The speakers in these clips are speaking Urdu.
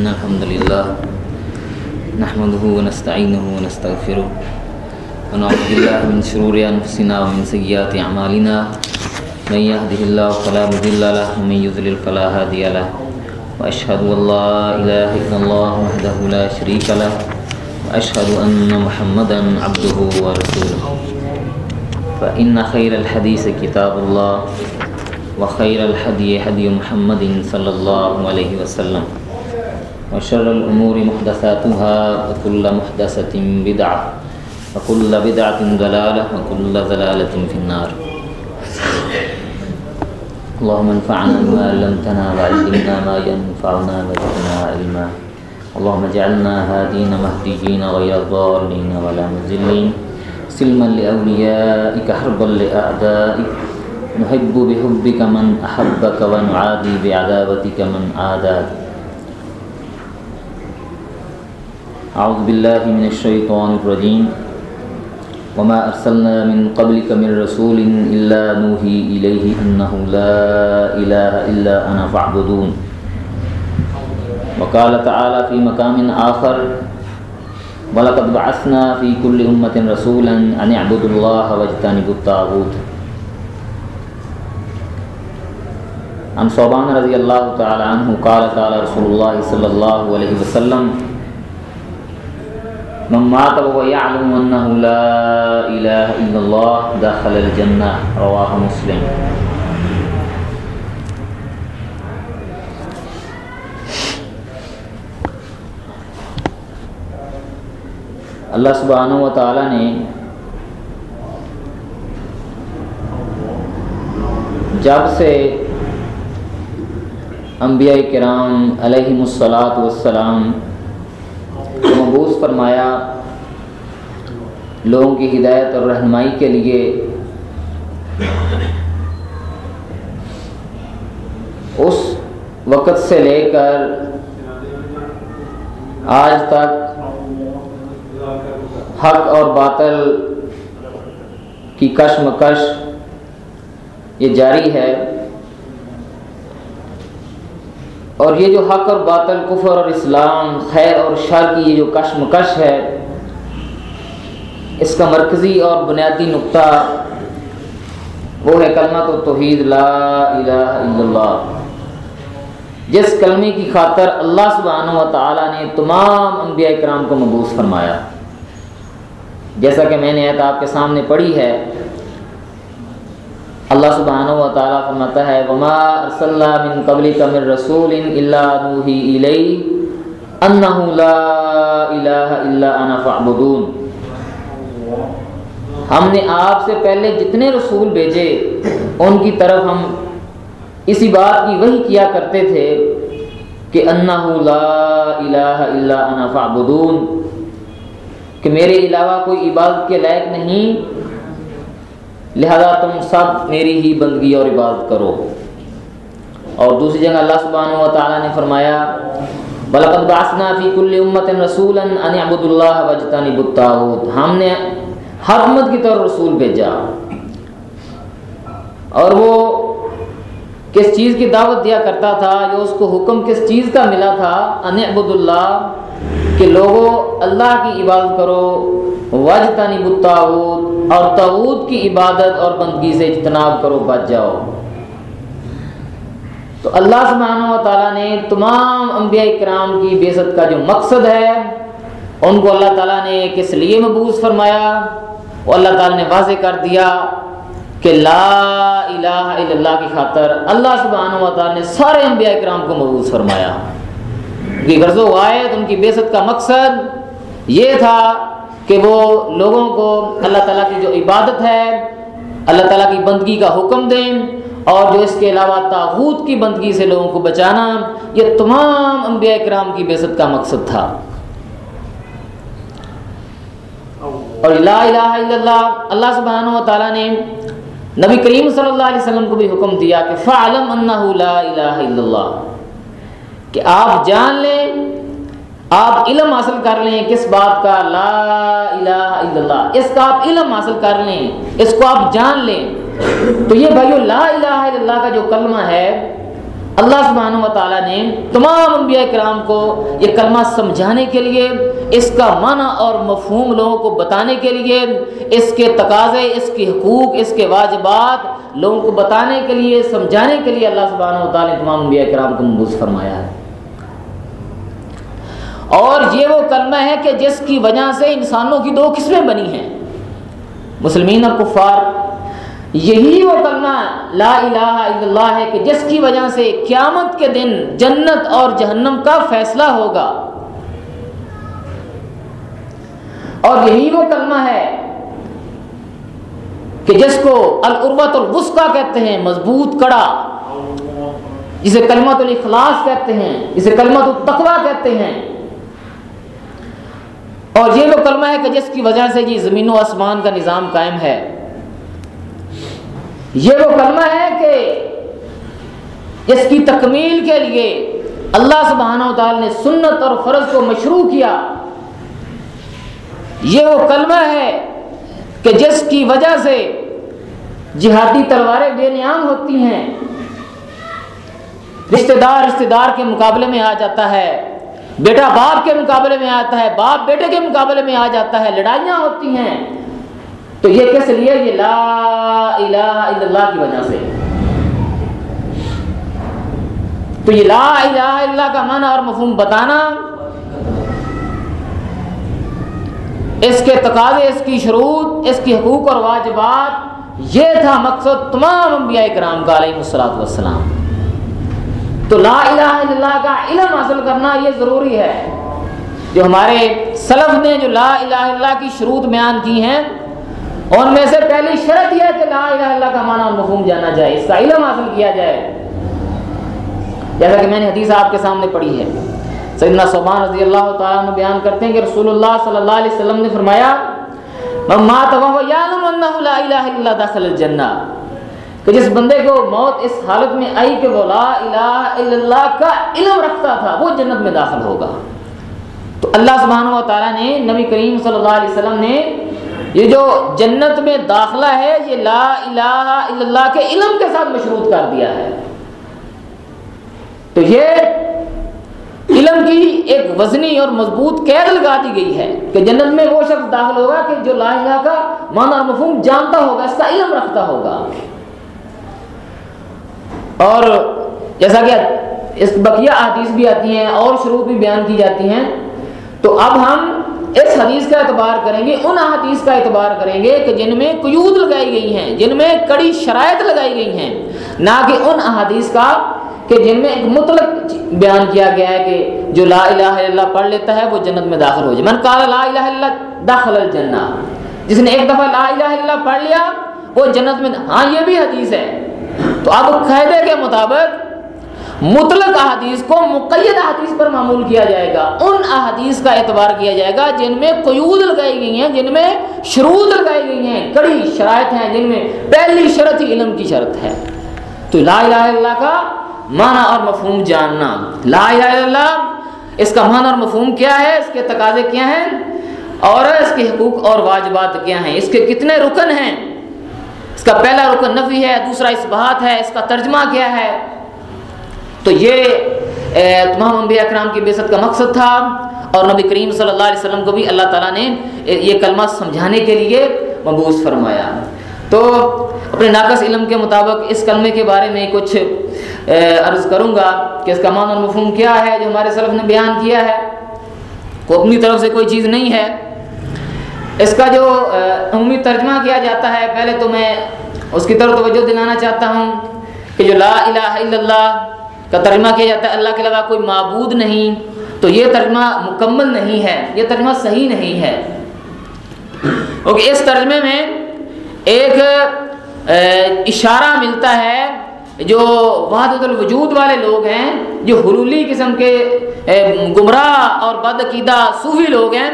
إن الحمد لله نحمده ونستعينه ونستغفره ونعوذ بالله من شرور أنفسنا ومن سيئات أعمالنا من يهده الله فلا مضل له ومن يضلل فلا هادي له وأشهد أن لا إله إلا الله وحده لا شريك له وأشهد أن محمدا عبده ورسوله فإن خير الحديث كتاب الله وخير الحدي هدي محمد صلى الله عليه وسلم وشر الأمور محدثاتها وكل محدثة بدعة وكل بدعة ضلالة وكل ضلالة في النار. اللهم انفعنا بما علمتنا وعلمنا ما ينفعنا وزدنا علما. اللهم اجعلنا هادين مهديين غير ضالين ولا مذلين. سلما لأوليائك، حربا لأعدائك. نحب بحبك من أحبك ونعادي بعذابتك من عاداك. أعوذ بالله من الشيطان الرجيم. وما أرسلنا من قبلك من رسول إلا نوحي إليه أنه لا إله إلا أنا فاعبدون. وقال تعالى في مقام آخر، ولقد بعثنا في كل أمة رسولا أن اعبدوا الله واجتنبوا الطاغوت. عن صوبان رضي الله تعالى عنه قال قال رسول الله صلى الله عليه وسلم من مات وهو يعلم انه لا اله الا الله دخل الجنه رواه مسلم. اللہ سبحانہ و تعالی نے جب سے انبیاء کرام علیہ الصلاۃ والسلام مبوس فرمایا، لوگوں کی ہدایت اور رہنمائی کے لیے اس وقت سے لے کر آج تک حق اور باطل کی کشمکش یہ جاری ہے۔ اور یہ جو حق اور باطل، کفر اور اسلام، خیر اور شر کی یہ جو کشمکش ہے، اس کا مرکزی اور بنیادی نقطہ وہ ہے کلمہ تو توحید، لا الہ الا اللہ۔ جس کلمے کی خاطر اللہ سبحانہ و تعالیٰ نے تمام انبیاء کرام کو مبوس فرمایا۔ جیسا کہ میں نے ایت آپ کے سامنے پڑھی ہے اللہ سبحانہ و تعالیٰ فرماتا ہے، وما ارسلنا من قبلک من رسول الا نوحی الی انہ لا الہ الا انا فاعبدون۔ ہم نے آپ سے پہلے جتنے رسول بھیجے، ان کی طرف ہم اسی بات کی وہی کیا کرتے تھے کہ انہ لا الہ الا انا فاعبدون۔ کہ میرے علاوہ کوئی عبادت کے لائق نہیں لہذا تم سب میری ہی بندگی اور عبادت کرو۔ اور دوسری جگہ اللہ سبحانہ و تعالیٰ نے فرمایا، بلقد باسنا فی کل امت رسولا ان عبد اللہ وجتنی بتاؤت ہم نے ہر امت کی طرف رسول بھیجا۔ اور وہ کس چیز کی دعوت دیا کرتا تھا یا اس کو حکم کس چیز کا ملا تھا؟ ان عبد اللہ کہ لوگوں اللہ کی عبادت کرو وجتنی بتاؤت اور تعود کی عبادت اور بندگی سے اجتناب کرو، بچ جاؤ۔ تو اللہ سبحانہ و تعالیٰ نے تمام انبیاء کرام کی بیزت کا جو مقصد ہے، ان کو اللہ تعالیٰ نے کس لیے مبوس فرمایا؟ وہ اللہ تعالیٰ نے واضح کر دیا کہ لا الہ الا اللہ کی خاطر اللہ سبحانہ و تعالیٰ نے سارے انبیاء کرام کو مبوس فرمایا۔ کی غرض و واحد ان کی بیست کا مقصد یہ تھا کہ وہ لوگوں کو اللہ تعالیٰ کی جو عبادت ہے، اللہ تعالیٰ کی بندگی کا حکم دیں اور جو اس کے علاوہ تاغوت کی بندگی سے لوگوں کو بچانا، یہ تمام انبیاء کرام کی بےزت کا مقصد تھا۔ اور لا الہ الا اللہ اللہ سبحانہ و تعالیٰ نے نبی کریم صلی اللہ علیہ وسلم کو بھی حکم دیا کہ فعلم انہ لا الہ الا اللہ۔ کہ آپ جان لیں، آپ علم حاصل کر لیں کس بات کا؟ لا الہ الا اللہ۔ اس کا آپ علم حاصل کر لیں، اس کو آپ جان لیں۔ تو یہ بھائیو، لا الہ الا اللہ کا جو کلمہ ہے، اللہ سبحانہ و تعالیٰ نے تمام انبیاء کرام کو یہ کلمہ سمجھانے کے لیے، اس کا معنی اور مفہوم لوگوں کو بتانے کے لیے، اس کے تقاضے، اس کے حقوق، اس کے واجبات لوگوں کو بتانے کے لیے، سمجھانے کے لیے اللہ سبحانہ و تعالیٰ نے تمام انبیاء کرام کو مبوض فرمایا ہے۔ اور یہ وہ کلمہ ہے کہ جس کی وجہ سے انسانوں کی دو قسمیں بنی ہیں۔ مسلمین اور کفار یہی وہ کلمہ لا الہ الا اللہ ہے کہ جس کی وجہ سے قیامت کے دن جنت اور جہنم کا فیصلہ ہوگا۔ اور یہی وہ کلمہ ہے کہ جس کو العروت الوسقا کہتے ہیں مضبوط کڑا۔ جسے کلمت الاخلاص کہتے ہیں جسے کلمت التقوی کہتے ہیں۔ اور یہ وہ کلمہ ہے کہ جس کی وجہ سے یہ زمین و آسمان کا نظام قائم ہے۔ یہ وہ کلمہ ہے کہ اس کی تکمیل کے لیے اللہ سبحانہ و تعالی نے سنت اور فرض کو مشروع کیا۔ یہ وہ کلمہ ہے کہ جس کی وجہ سے جہادی تلواریں بے نیام ہوتی ہیں، رشتہ دار رشتہ دار کے مقابلے میں آ جاتا ہے۔ بیٹا باپ کے مقابلے میں آتا ہے، باپ بیٹے کے مقابلے میں آ جاتا ہے، لڑائیاں ہوتی ہیں۔ تو یہ کس لیے؟ یہ لا الہ الا اللہ کی وجہ سے۔ تو یہ لا الہ الا اللہ کا معنی اور مفہوم بتانا۔ اس کے تقاضے، اس کی شروط، اس کی حقوق اور واجبات، یہ تھا مقصد تمام انبیاء کرام کا علیہ السلاۃ والسلام۔ تو لا الہ الا اللہ کا علم حاصل کرنا یہ ضروری ہے۔ جو ہمارے سلف نے جو لا الہ الا اللہ کی شروط بیان کی ہیں، ان میں سے پہلی شرط یہ ہے کہ لا الہ اللہ کا معنی مفہوم جانا جائے اس کا علم حاصل کیا جائے۔ جیسا کہ میں نے حدیث آپ کے سامنے پڑھی ہے۔ سیدنا صبان رضی اللہ تعالیٰ نے بیان کرتے ہیں کہ رسول اللہ صلی اللہ علیہ وسلم نے فرمایا مما تغفو یعلم انہو لا الہ الا داخل الجنہ کہ جس بندے کو موت اس حالت میں آئی کہ وہ لا الہ الا اللہ کا علم رکھتا تھا، وہ جنت میں داخل ہوگا۔ تو اللہ سبحانہ و تعالیٰ نے نبی کریم صلی اللہ علیہ وسلم نے یہ جو جنت میں داخلہ ہے، یہ لا الہ الا اللہ کے علم کے ساتھ مشروط کر دیا ہے۔ تو یہ علم کی ایک وزنی اور مضبوط قید لگا دی گئی ہے کہ جنت میں وہ شخص داخل ہوگا کہ جو لا الہ کا معنی اور مفہوم جانتا ہوگا، اس کا علم رکھتا ہوگا۔ اور جیسا کہ اس بقیہ حدیث بھی آتی ہیں اور شروع بھی بیان کی جاتی ہیں، تو اب ہم اس حدیث کا اعتبار کریں گے، ان حدیث کا اعتبار کریں گے کہ جن میں قیود لگائی گئی ہیں، جن میں کڑی شرائط لگائی گئی ہیں، نہ کہ ان احادیث کا کہ جن میں ایک مطلق بیان کیا گیا ہے کہ جو لا الہ الا اللہ پڑھ لیتا ہے، وہ جنت میں داخل ہو جائے۔ من قال لا الہ الا اللہ داخل الجنہ۔ جس نے ایک دفعہ لا الہ الا اللہ پڑھ لیا، وہ جنت میں ہاں یہ بھی حدیث ہے۔ تو اب قاعدے کے مطابق مطلق احادیث کو مقید احادیث پر معمول کیا جائے گا۔ ان احادیث کا اعتبار کیا جائے گا جن میں قیود لگائی گئی ہیں، جن میں شروط لگائی گئی ہیں۔ کڑی شرائط ہیں جن میں پہلی شرط ہی علم کی شرط ہے۔ تو لا الہ الا اللہ کا معنی اور مفہوم جاننا۔ لا الہ الا اللہ، اس کا معنی اور مفہوم کیا ہے؟ اس کے تقاضے کیا ہیں؟ اور اس کے حقوق اور واجبات کیا ہیں؟ اس کے کتنے رکن ہیں؟ اس کا پہلا رکن نفی ہے، دوسرا اس بات ہے، اس کا ترجمہ کیا ہے؟ تو یہ تمام انبیاء اکرام کی بیست کا مقصد تھا۔ اور نبی کریم صلی اللہ علیہ وسلم کو بھی اللہ تعالیٰ نے یہ کلمہ سمجھانے کے لیے مبوس فرمایا۔ تو اپنے ناقص علم کے مطابق اس کلمے کے بارے میں کچھ عرض کروں گا کہ اس کا معنی اور مفہوم کیا ہے جو ہمارے سلف نے بیان کیا ہے۔ وہ اپنی طرف سے کوئی چیز نہیں ہے۔ اس کا جو عمومی ترجمہ کیا جاتا ہے، پہلے تو میں اس کی طرف توجہ دلانا چاہتا ہوں کہ جو لا الہ الا اللہ کا ترجمہ کیا جاتا ہے، اللہ کے علاوہ کوئی معبود نہیں، تو یہ ترجمہ مکمل نہیں ہے، یہ ترجمہ صحیح نہیں ہے۔ کیونکہ اس ترجمے میں ایک اشارہ ملتا ہے جو وحدت الوجود والے لوگ ہیں، جو حلولی قسم کے گمراہ اور بد عقیدہ صوفی لوگ ہیں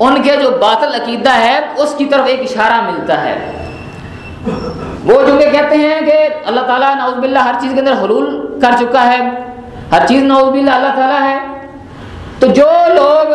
ان کے جو باطل عقیدہ ہے، اس کی طرف ایک اشارہ ملتا ہے۔ وہ چونکہ کہتے ہیں کہ اللہ تعالیٰ نعوذ باللہ ہر چیز کے اندر حلول کر چکا ہے۔ ہر چیز نعوذ باللہ اللہ تعالیٰ ہے۔ تو جو لوگ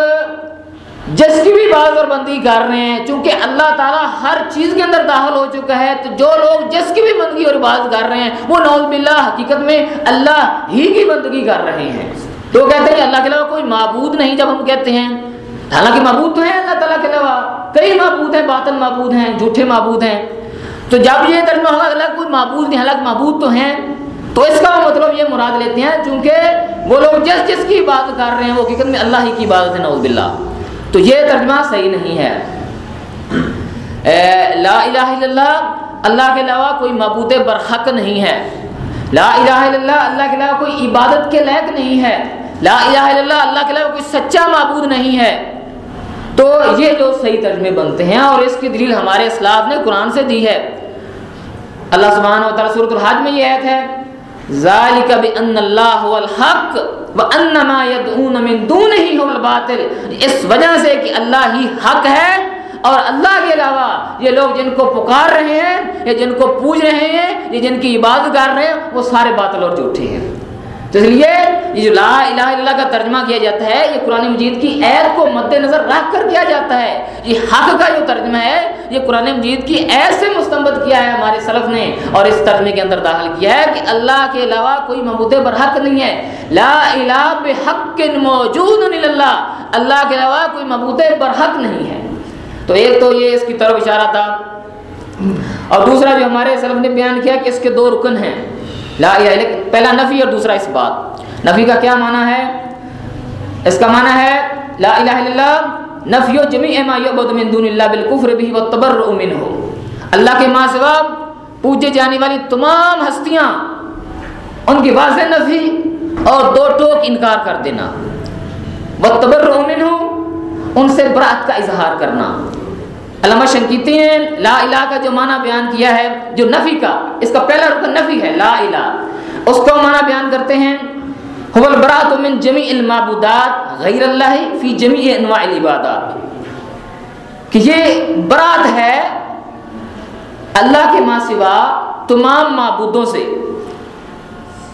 جس کی بھی باز اور بندی کر رہے ہیں، چونکہ اللہ تعالیٰ ہر چیز کے اندر داخل ہو چکا ہے، تو جو لوگ جس کی بھی بندگی اور باز کر رہے ہیں، وہ نوز باللہ حقیقت میں اللہ ہی کی بندگی کر رہے ہیں۔ تو کہتے ہیں کہ اللہ کے علاوہ کوئی معبود نہیں جب ہم کہتے ہیں۔ حالانکہ معبود تو ہیں اللہ تعالیٰ کے علاوہ، کئی معبود ہیں، باطن معبود ہیں، جھوٹے معبود ہیں۔ تو جب یہ ترجمہ ہوگا اللہ کوئی معبود نہیں، حالانکہ معبود تو ہیں، تو اس کا مطلب یہ مراد لیتے ہیں، چونکہ وہ لوگ جس جس کی بات کر رہے ہیں، وہ حقیقت میں اللہ ہی کی عبادت ہے نوز باللہ۔ تو یہ ترجمہ صحیح نہیں ہے۔ لا الہ الا اللہ اللہ کے علاوہ کوئی معبود برحق نہیں ہے۔ لا الہ الا اللہ اللہ کے علاوہ کوئی عبادت کے لائق نہیں ہے۔ لا الہ الا اللہ اللہ کے علاوہ کوئی سچا معبود نہیں ہے۔ تو یہ جو صحیح ترجمے بنتے ہیں اور اس کی دلیل ہمارے اسلاف نے قرآن سے دی ہے۔ اللہ سبحانہ و تعالیٰ صورت الحج میں یہ عید ہے، ذالک بان اللہ هو الحق وان ما يدعون من دونه هو الباطل۔ اس وجہ سے کہ اللہ ہی حق ہے اور اللہ کے علاوہ یہ لوگ جن کو پکار رہے ہیں یا جن کو پوج رہے ہیں یا جن کی عبادت کر رہے ہیں، وہ سارے باطل اور جھوٹے ہیں۔ تو اس لیے یہ جو لا الہ الا اللہ کا ترجمہ کیا جاتا ہے، یہ قرآن مجید کی عید کو مد نظر رکھ کر کیا جاتا ہے۔ یہ حق کا جو ترجمہ ہے، یہ قرآن مجید کی عید سے مستمت کیا ہے ہمارے سلف نے۔ اور اس ترجمے کے اندر داخل کیا ہے کہ اللہ کے علاوہ کوئی محبود برحق نہیں ہے۔ لا الہ بحق موجود اللہ۔ اللہ کے علاوہ کوئی محبود برحق نہیں ہے۔ تو ایک تو یہ اس کی طرف اشارہ تھا۔ اور دوسرا جو ہمارے سلف نے بیان کیا کہ اس کے دو رکن ہیں۔ لا پہلا نفی اور دوسرا اس بات۔ نفی کا کیا معنی ہے؟ اس کا معنی ہے لا الہ الا اللہ، نفی جمیع ما یعبد من دون اللہ بالکفر به والتبرؤ منه اللہ کے ماں سوا پوجے جانے والی تمام ہستیاں، ان کی واضح نفی اور دو ٹوک انکار کر دینا۔ والتبرؤ منه ان سے برات کا اظہار کرنا۔ علامہ شنکیتی ہیں لا الہ کا جو معنی بیان کیا ہے، جو نفی کا، اس کا پہلا رکن نفی ہے، لا الہ۔ اس کو معنی بیان کرتے ہیں، هو البراءت من جميع المعبودات غیر اللہ فی جميع انواع العبادات۔ کہ یہ برات ہے اللہ کے ماں سوا تمام معبودوں سے۔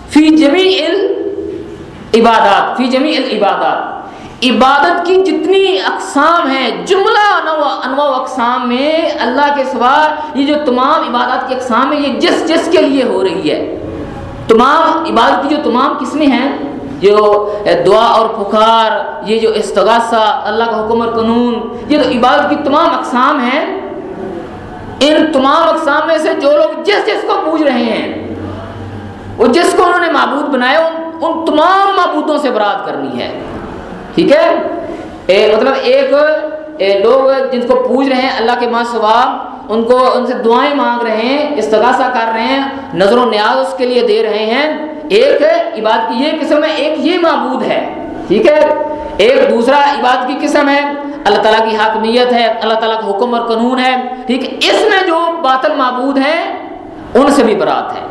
فی جمیع العبادات، فی جمیع العبادات۔ عبادت کی جتنی اقسام ہیں، جملہ انواع اقسام میں اللہ کے سوا یہ جو تمام عبادت کی اقسام ہیں، یہ جس جس کے لیے ہو رہی ہے۔ تمام عبادت کی جو تمام قسمیں ہیں؟ جو دعا اور پکار، یہ جو استغاثہ، اللہ کا حکم اور قانون، یہ تو عبادت کی تمام اقسام ہیں۔ ان تمام اقسام میں سے جو لوگ جس جس کو پوچھ رہے ہیں وہ جس کو انہوں نے معبود بنایا، ان تمام معبودوں سے برات کرنی ہے۔ ٹھیک ہے؟ اے مطلب ایک، اے لوگ جن کو پوچھ رہے ہیں اللہ کے ماں ثواب ان کو، ان سے دعائیں مانگ رہے ہیں، استغاثہ کر رہے ہیں، نظر و نیاز اس کے لیے دے رہے ہیں۔ ایک عبادت کی یہ قسم ہے، ایک یہ معبود ہے۔ ٹھیک ہے؟ ایک دوسرا عبادت کی قسم ہے۔ اللہ تعالیٰ کی حاکمیت ہے، اللہ تعالیٰ کا حکم اور قانون ہے۔ ٹھیک ہے؟ اس میں جو باطل معبود ہیں، ان سے بھی برات ہے۔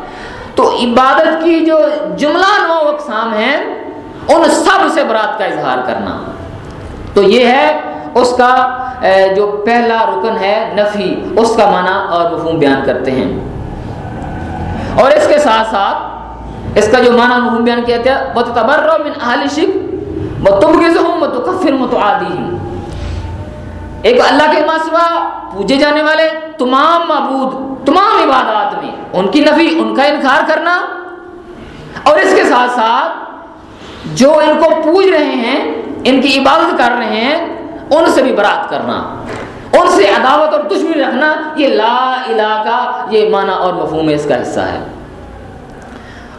تو عبادت کی جو جملہ نو اقسام ہیں ان سب سے برات کا اظہار کرنا۔ تو یہ ہے اس کا جو پہلا رکن ہے نفی، اس کا معنی اور مفہوم بیان کرتے ہیں۔ اور اس کے ساتھ ساتھ، اس کا جو معنی مفہوم بیان کیا من اہل شک وہ تم کے ظہم تو کفر متعادی ایک اللہ کے ماسوا پوجے جانے والے تمام معبود، تمام عبادات میں، ان کی نفی، ان کا انکار کرنا۔ اور اس کے ساتھ ساتھ جو ان کو پوج رہے ہیں، ان کی عبادت کر رہے ہیں، ان سے بھی برات کرنا، ان سے عداوت اور دشمنی رکھنا، یہ لا الہ کا یہ معنی اور مفہوم اس کا حصہ ہے۔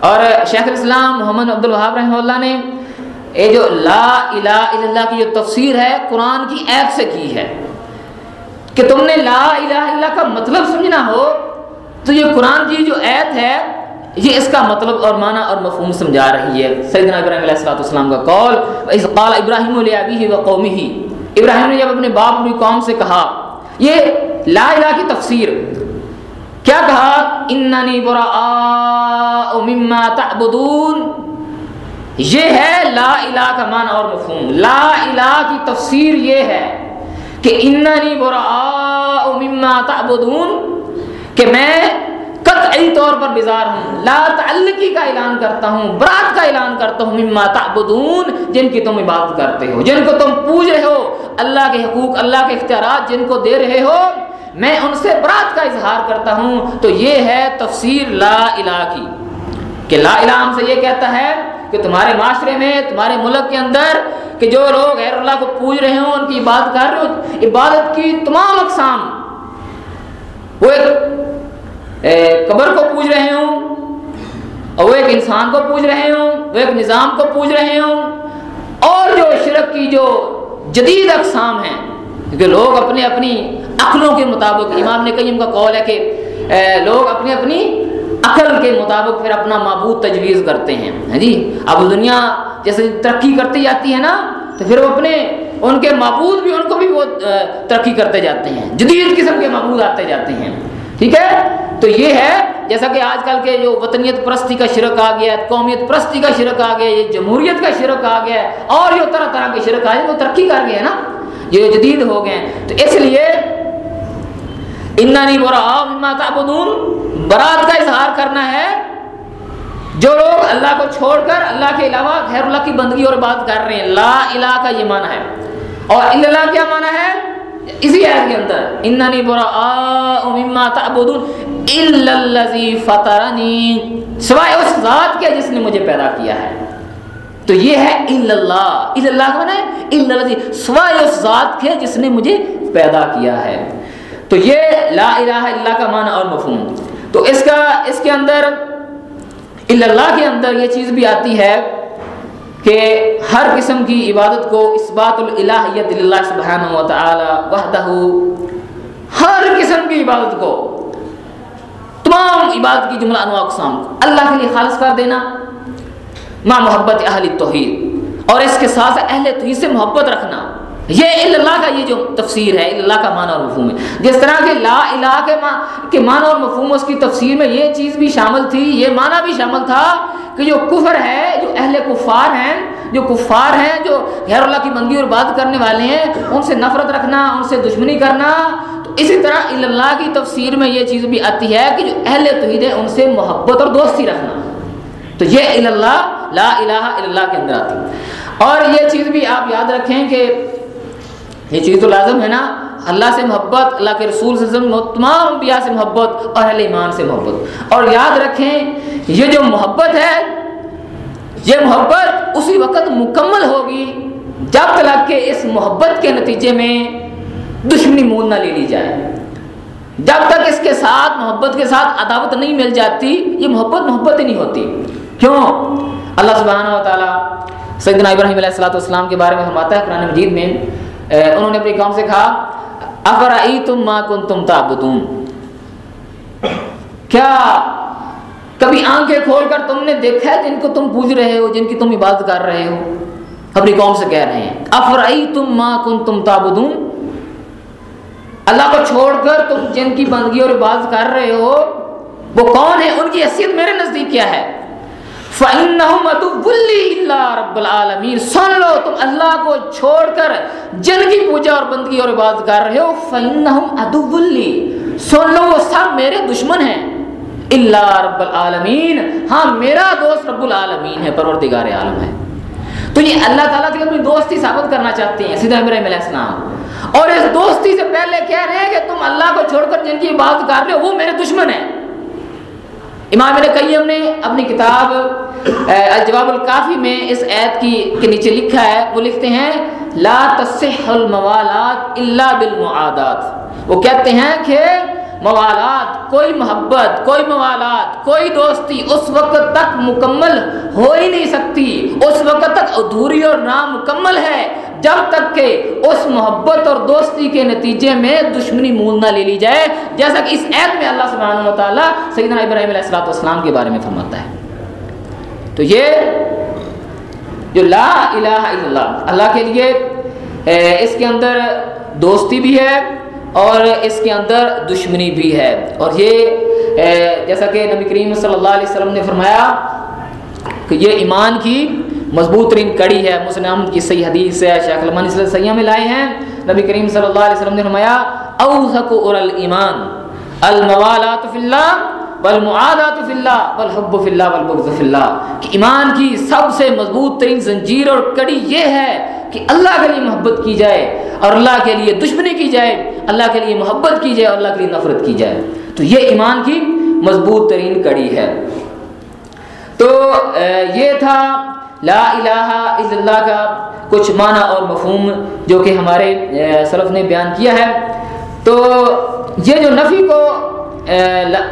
اور شیخ الاسلام محمد عبد الوہاب رحمہ اللہ نے یہ جو لا الہ الا اللہ کی جو تفسیر ہے، قرآن کی ایپ سے کی ہے۔ کہ تم نے لا الہ الا اللہ کا مطلب سمجھنا ہو، تو یہ قرآن کی جو ایت ہے یہ اس کا مطلب اور معنی اور مفہوم سمجھا رہی ہے۔ سیدنا ابراہیم علیہ السلام والسلام کا قول اس قال ابراہیم علیہ و قومی ہی ابراہیم نے جب اپنے باپ اپنی قوم سے کہا، یہ لا الہ کی تفسیر کیا کہا؟ اننی برا مما تعبدون یہ ہے لا الہ کا معنی اور مفہوم۔ لا الہ کی تفسیر یہ ہے کہ اننی برا مما تعبدون کہ میں قطعی طور پر بیزار ہوں۔ لا تعلقی کا اعلان کرتا ہوں، برات کا اعلان کرتا ہوں، مما تعبدون، جن کی تم عبادت کرتے ہو، جن کو تم پوج رہے ہو۔ اللہ کے حقوق، اللہ کے اختیارات جن کو دے رہے ہو، میں ان سے برات کا اظہار کرتا ہوں۔ تو یہ ہے تفسیر لا الہ کی، کہ لا الہ ہم سے یہ کہتا ہے کہ تمہارے معاشرے میں، تمہارے ملک کے اندر، کہ جو لوگ غیر اللہ کو پوج رہے ہوں، ان کی عبادت کر رہے ہو، عبادت کی تمام اقسام، وہ ایک قبر کو پوج رہے ہوں، اور وہ ایک انسان کو پوج رہے ہوں، وہ ایک نظام کو پوج رہے ہوں، اور جو شرک کی جو جدید اقسام ہیں، کیونکہ لوگ اپنے اپنی عقلوں کے مطابق، امام نے قیم کا قول ہے کہ لوگ اپنی اپنی عقل کے مطابق پھر اپنا معبود تجویز کرتے ہیں ہاں جی؟ اب دنیا جیسے ترقی کرتی جاتی ہے نا، تو پھر وہ اپنے، ان کے معبود بھی، ان کو بھی وہ ترقی کرتے جاتے ہیں، جدید قسم کے معبود آتے جاتے ہیں۔ ٹھیک ہے؟ تو یہ ہے، جیسا کہ آج کل کے جو وطنیت پرستی کا شرک آ گیا ہے، قومیت پرستی کا شرک آ گیا یہ جمہوریت کا شرک آ گیا ہے، اور جو طرح طرح کے شرک آئے وہ ترقی کر گئے نا؟ یہ جدید ہو گئے تو اس لیے انانی برا تعبدون، برات کا اظہار کرنا ہے۔ جو لوگ اللہ کو چھوڑ کر اللہ کے علاوہ غیر اللہ کی بندگی اور بات کر رہے ہیں، لا الہ کا یہ معنی ہے۔ اور اللہ کیا معنی ہے؟ اسی آیت کے اندر، اننی برا مما تعبدون الا الذی فطرنی. سوائے اس ذات کے جس نے مجھے پیدا کیا ہے۔ تو یہ ہے الا اللہ۔ الا اللہ کا ہے الا الذی، سوائے اس ذات کے جس نے مجھے پیدا کیا ہے۔ تو یہ لا الہ الا اللہ کا معنی اور مفہوم۔ تو اس کا، اس کے اندر، الا اللہ کے اندر یہ چیز بھی آتی ہے کہ ہر قسم کی عبادت کو اسبات الہیت اللہ سبحانہ و تعالی وحدہ، ہر قسم کی عبادت کو، تمام عبادت کی جملہ انواع اقسام کو، اللہ کے لیے خالص کر دینا ماں محبت اہل توحید، اور اس کے ساتھ اہل توحید سے محبت رکھنا۔ یہ اللہ کا یہ جو تفسیر ہے اللہ کا معنی اور مفہوم ہے۔ جس طرح کہ لا الہ کے کے معنی اور مفہوم اس کی تفسیر میں یہ چیز بھی شامل تھی، یہ معنی بھی شامل تھا کہ جو کفر ہے، جو اہل کفار ہیں، جو کفار ہیں، جو غیر اللہ کی بندی اور بات کرنے والے ہیں، ان سے نفرت رکھنا، ان سے دشمنی کرنا، تو اسی طرح اللہ کی تفسیر میں یہ چیز بھی آتی ہے کہ جو اہل توحید ہے ان سے محبت اور دوستی رکھنا۔ تو یہ اللہ، لا الہ الا اللہ کے اندر آتی۔ اور یہ چیز بھی آپ یاد رکھیں کہ یہ چیز تو لازم ہے نا۔ اللہ سے محبت، اللہ کے رسول سے تمام انبیاء سے محبت اور اہل ایمان سے محبت۔ اور یاد رکھیں، یہ جو محبت ہے، یہ محبت اسی وقت مکمل ہوگی جب تک کہ اس محبت کے نتیجے میں دشمنی مول نہ لے لی جائے۔ جب تک اس کے ساتھ، محبت کے ساتھ عداوت نہیں مل جاتی، یہ محبت محبت ہی نہیں ہوتی۔ کیوں؟ اللہ سبحانہ و تعالیٰ سیدنا ابراہیم علیہ السلام والسلام کے بارے میں فرماتا ہے قرآن مجید میں۔ انہوں نے اپنی قوم سے کہا افرائی تم ماں کن تم تابتون کیا کبھی آنکھیں کھول کر تم نے دیکھا ہے جن کو تم پوج رہے ہو، جن کی تم عبادت کر رہے ہو؟ اپنی قوم سے کہہ رہے ہیں۔ افرائی تم ماں کن تم تابدون اللہ کو چھوڑ کر تم جن کی بندگی اور عبادت کر رہے ہو، وہ کون ہے؟ ان کی حیثیت میرے نزدیک کیا ہے؟ رب العالمین سن لو تم اللہ کو چھوڑ کر جن کی پوجا اور بندگی اور عبادت کر رہے ہو سن لو وہ سب میرے دشمن ہیں۔ اللہ رب العالمین ہاں میرا دوست رب العالمین ہے، پروردگار عالم ہے۔ تو یہ اللہ تعالیٰ کی اپنی دوستی ثابت کرنا چاہتے ہیں سیدھا ابراہیم علیہ السلام۔ اور اس دوستی سے پہلے کہہ رہے ہیں کہ تم اللہ کو چھوڑ کر جن کی عبادت کر رہے ہو، وہ میرے دشمن ہیں۔ امام ابن قیم نے اپنی کتاب الجواب الکافی میں اس عید کی، کے نیچے لکھا ہے، وہ لکھتے ہیں، لا تصح الموالات الا بالمعادات۔ وہ کہتے ہیں کہ موالات، کوئی محبت، کوئی موالات، کوئی دوستی اس وقت تک مکمل ہو ہی نہیں سکتی۔ اس وقت تک ادھوری اور نامکمل ہے، جب تک کہ اس محبت اور دوستی کے نتیجے میں دشمنی مول نہ لے لی جائے۔ جیسا کہ اس عید میں اللہ سبحانہ و تعالیٰ سیدنا ابراہیم علیہ السلام والسلام کے بارے میں فرماتا ہے۔ تو یہ جو لا الہ الا اللہ اللہ کے لیے اس کے اندر دوستی بھی ہے اور اس کے اندر دشمنی بھی ہے۔ اور یہ جیسا کہ نبی کریم صلی اللہ علیہ وسلم نے فرمایا کہ یہ ایمان کی مضبوط ترین کڑی ہے۔ مسلم کی صحیح حدیث ہے، شیخ المان سیاح میں لائے ہیں۔ نبی کریم صلی اللہ علیہ وسلم نے فرمایا اوحک اور الایمان، الموالات فی اللہ والمعادات فی اللہ، والحب فی اللہ، والبغض فی اللہ۔ کہ ایمان کی سب سے مضبوط ترین زنجیر اور کڑی یہ ہے کہ اللہ کے لیے محبت کی جائے اور اللہ کے لیے دشمنی کی جائے، اللہ کے لیے محبت کی جائے اور اللہ کے لیے نفرت کی جائے۔ تو یہ ایمان کی مضبوط ترین کڑی ہے۔ تو یہ تھا لا الہ الا اللہ کا کچھ معنی اور مفہوم جو کہ ہمارے سلف نے بیان کیا ہے۔ تو، یہ جو نفی کو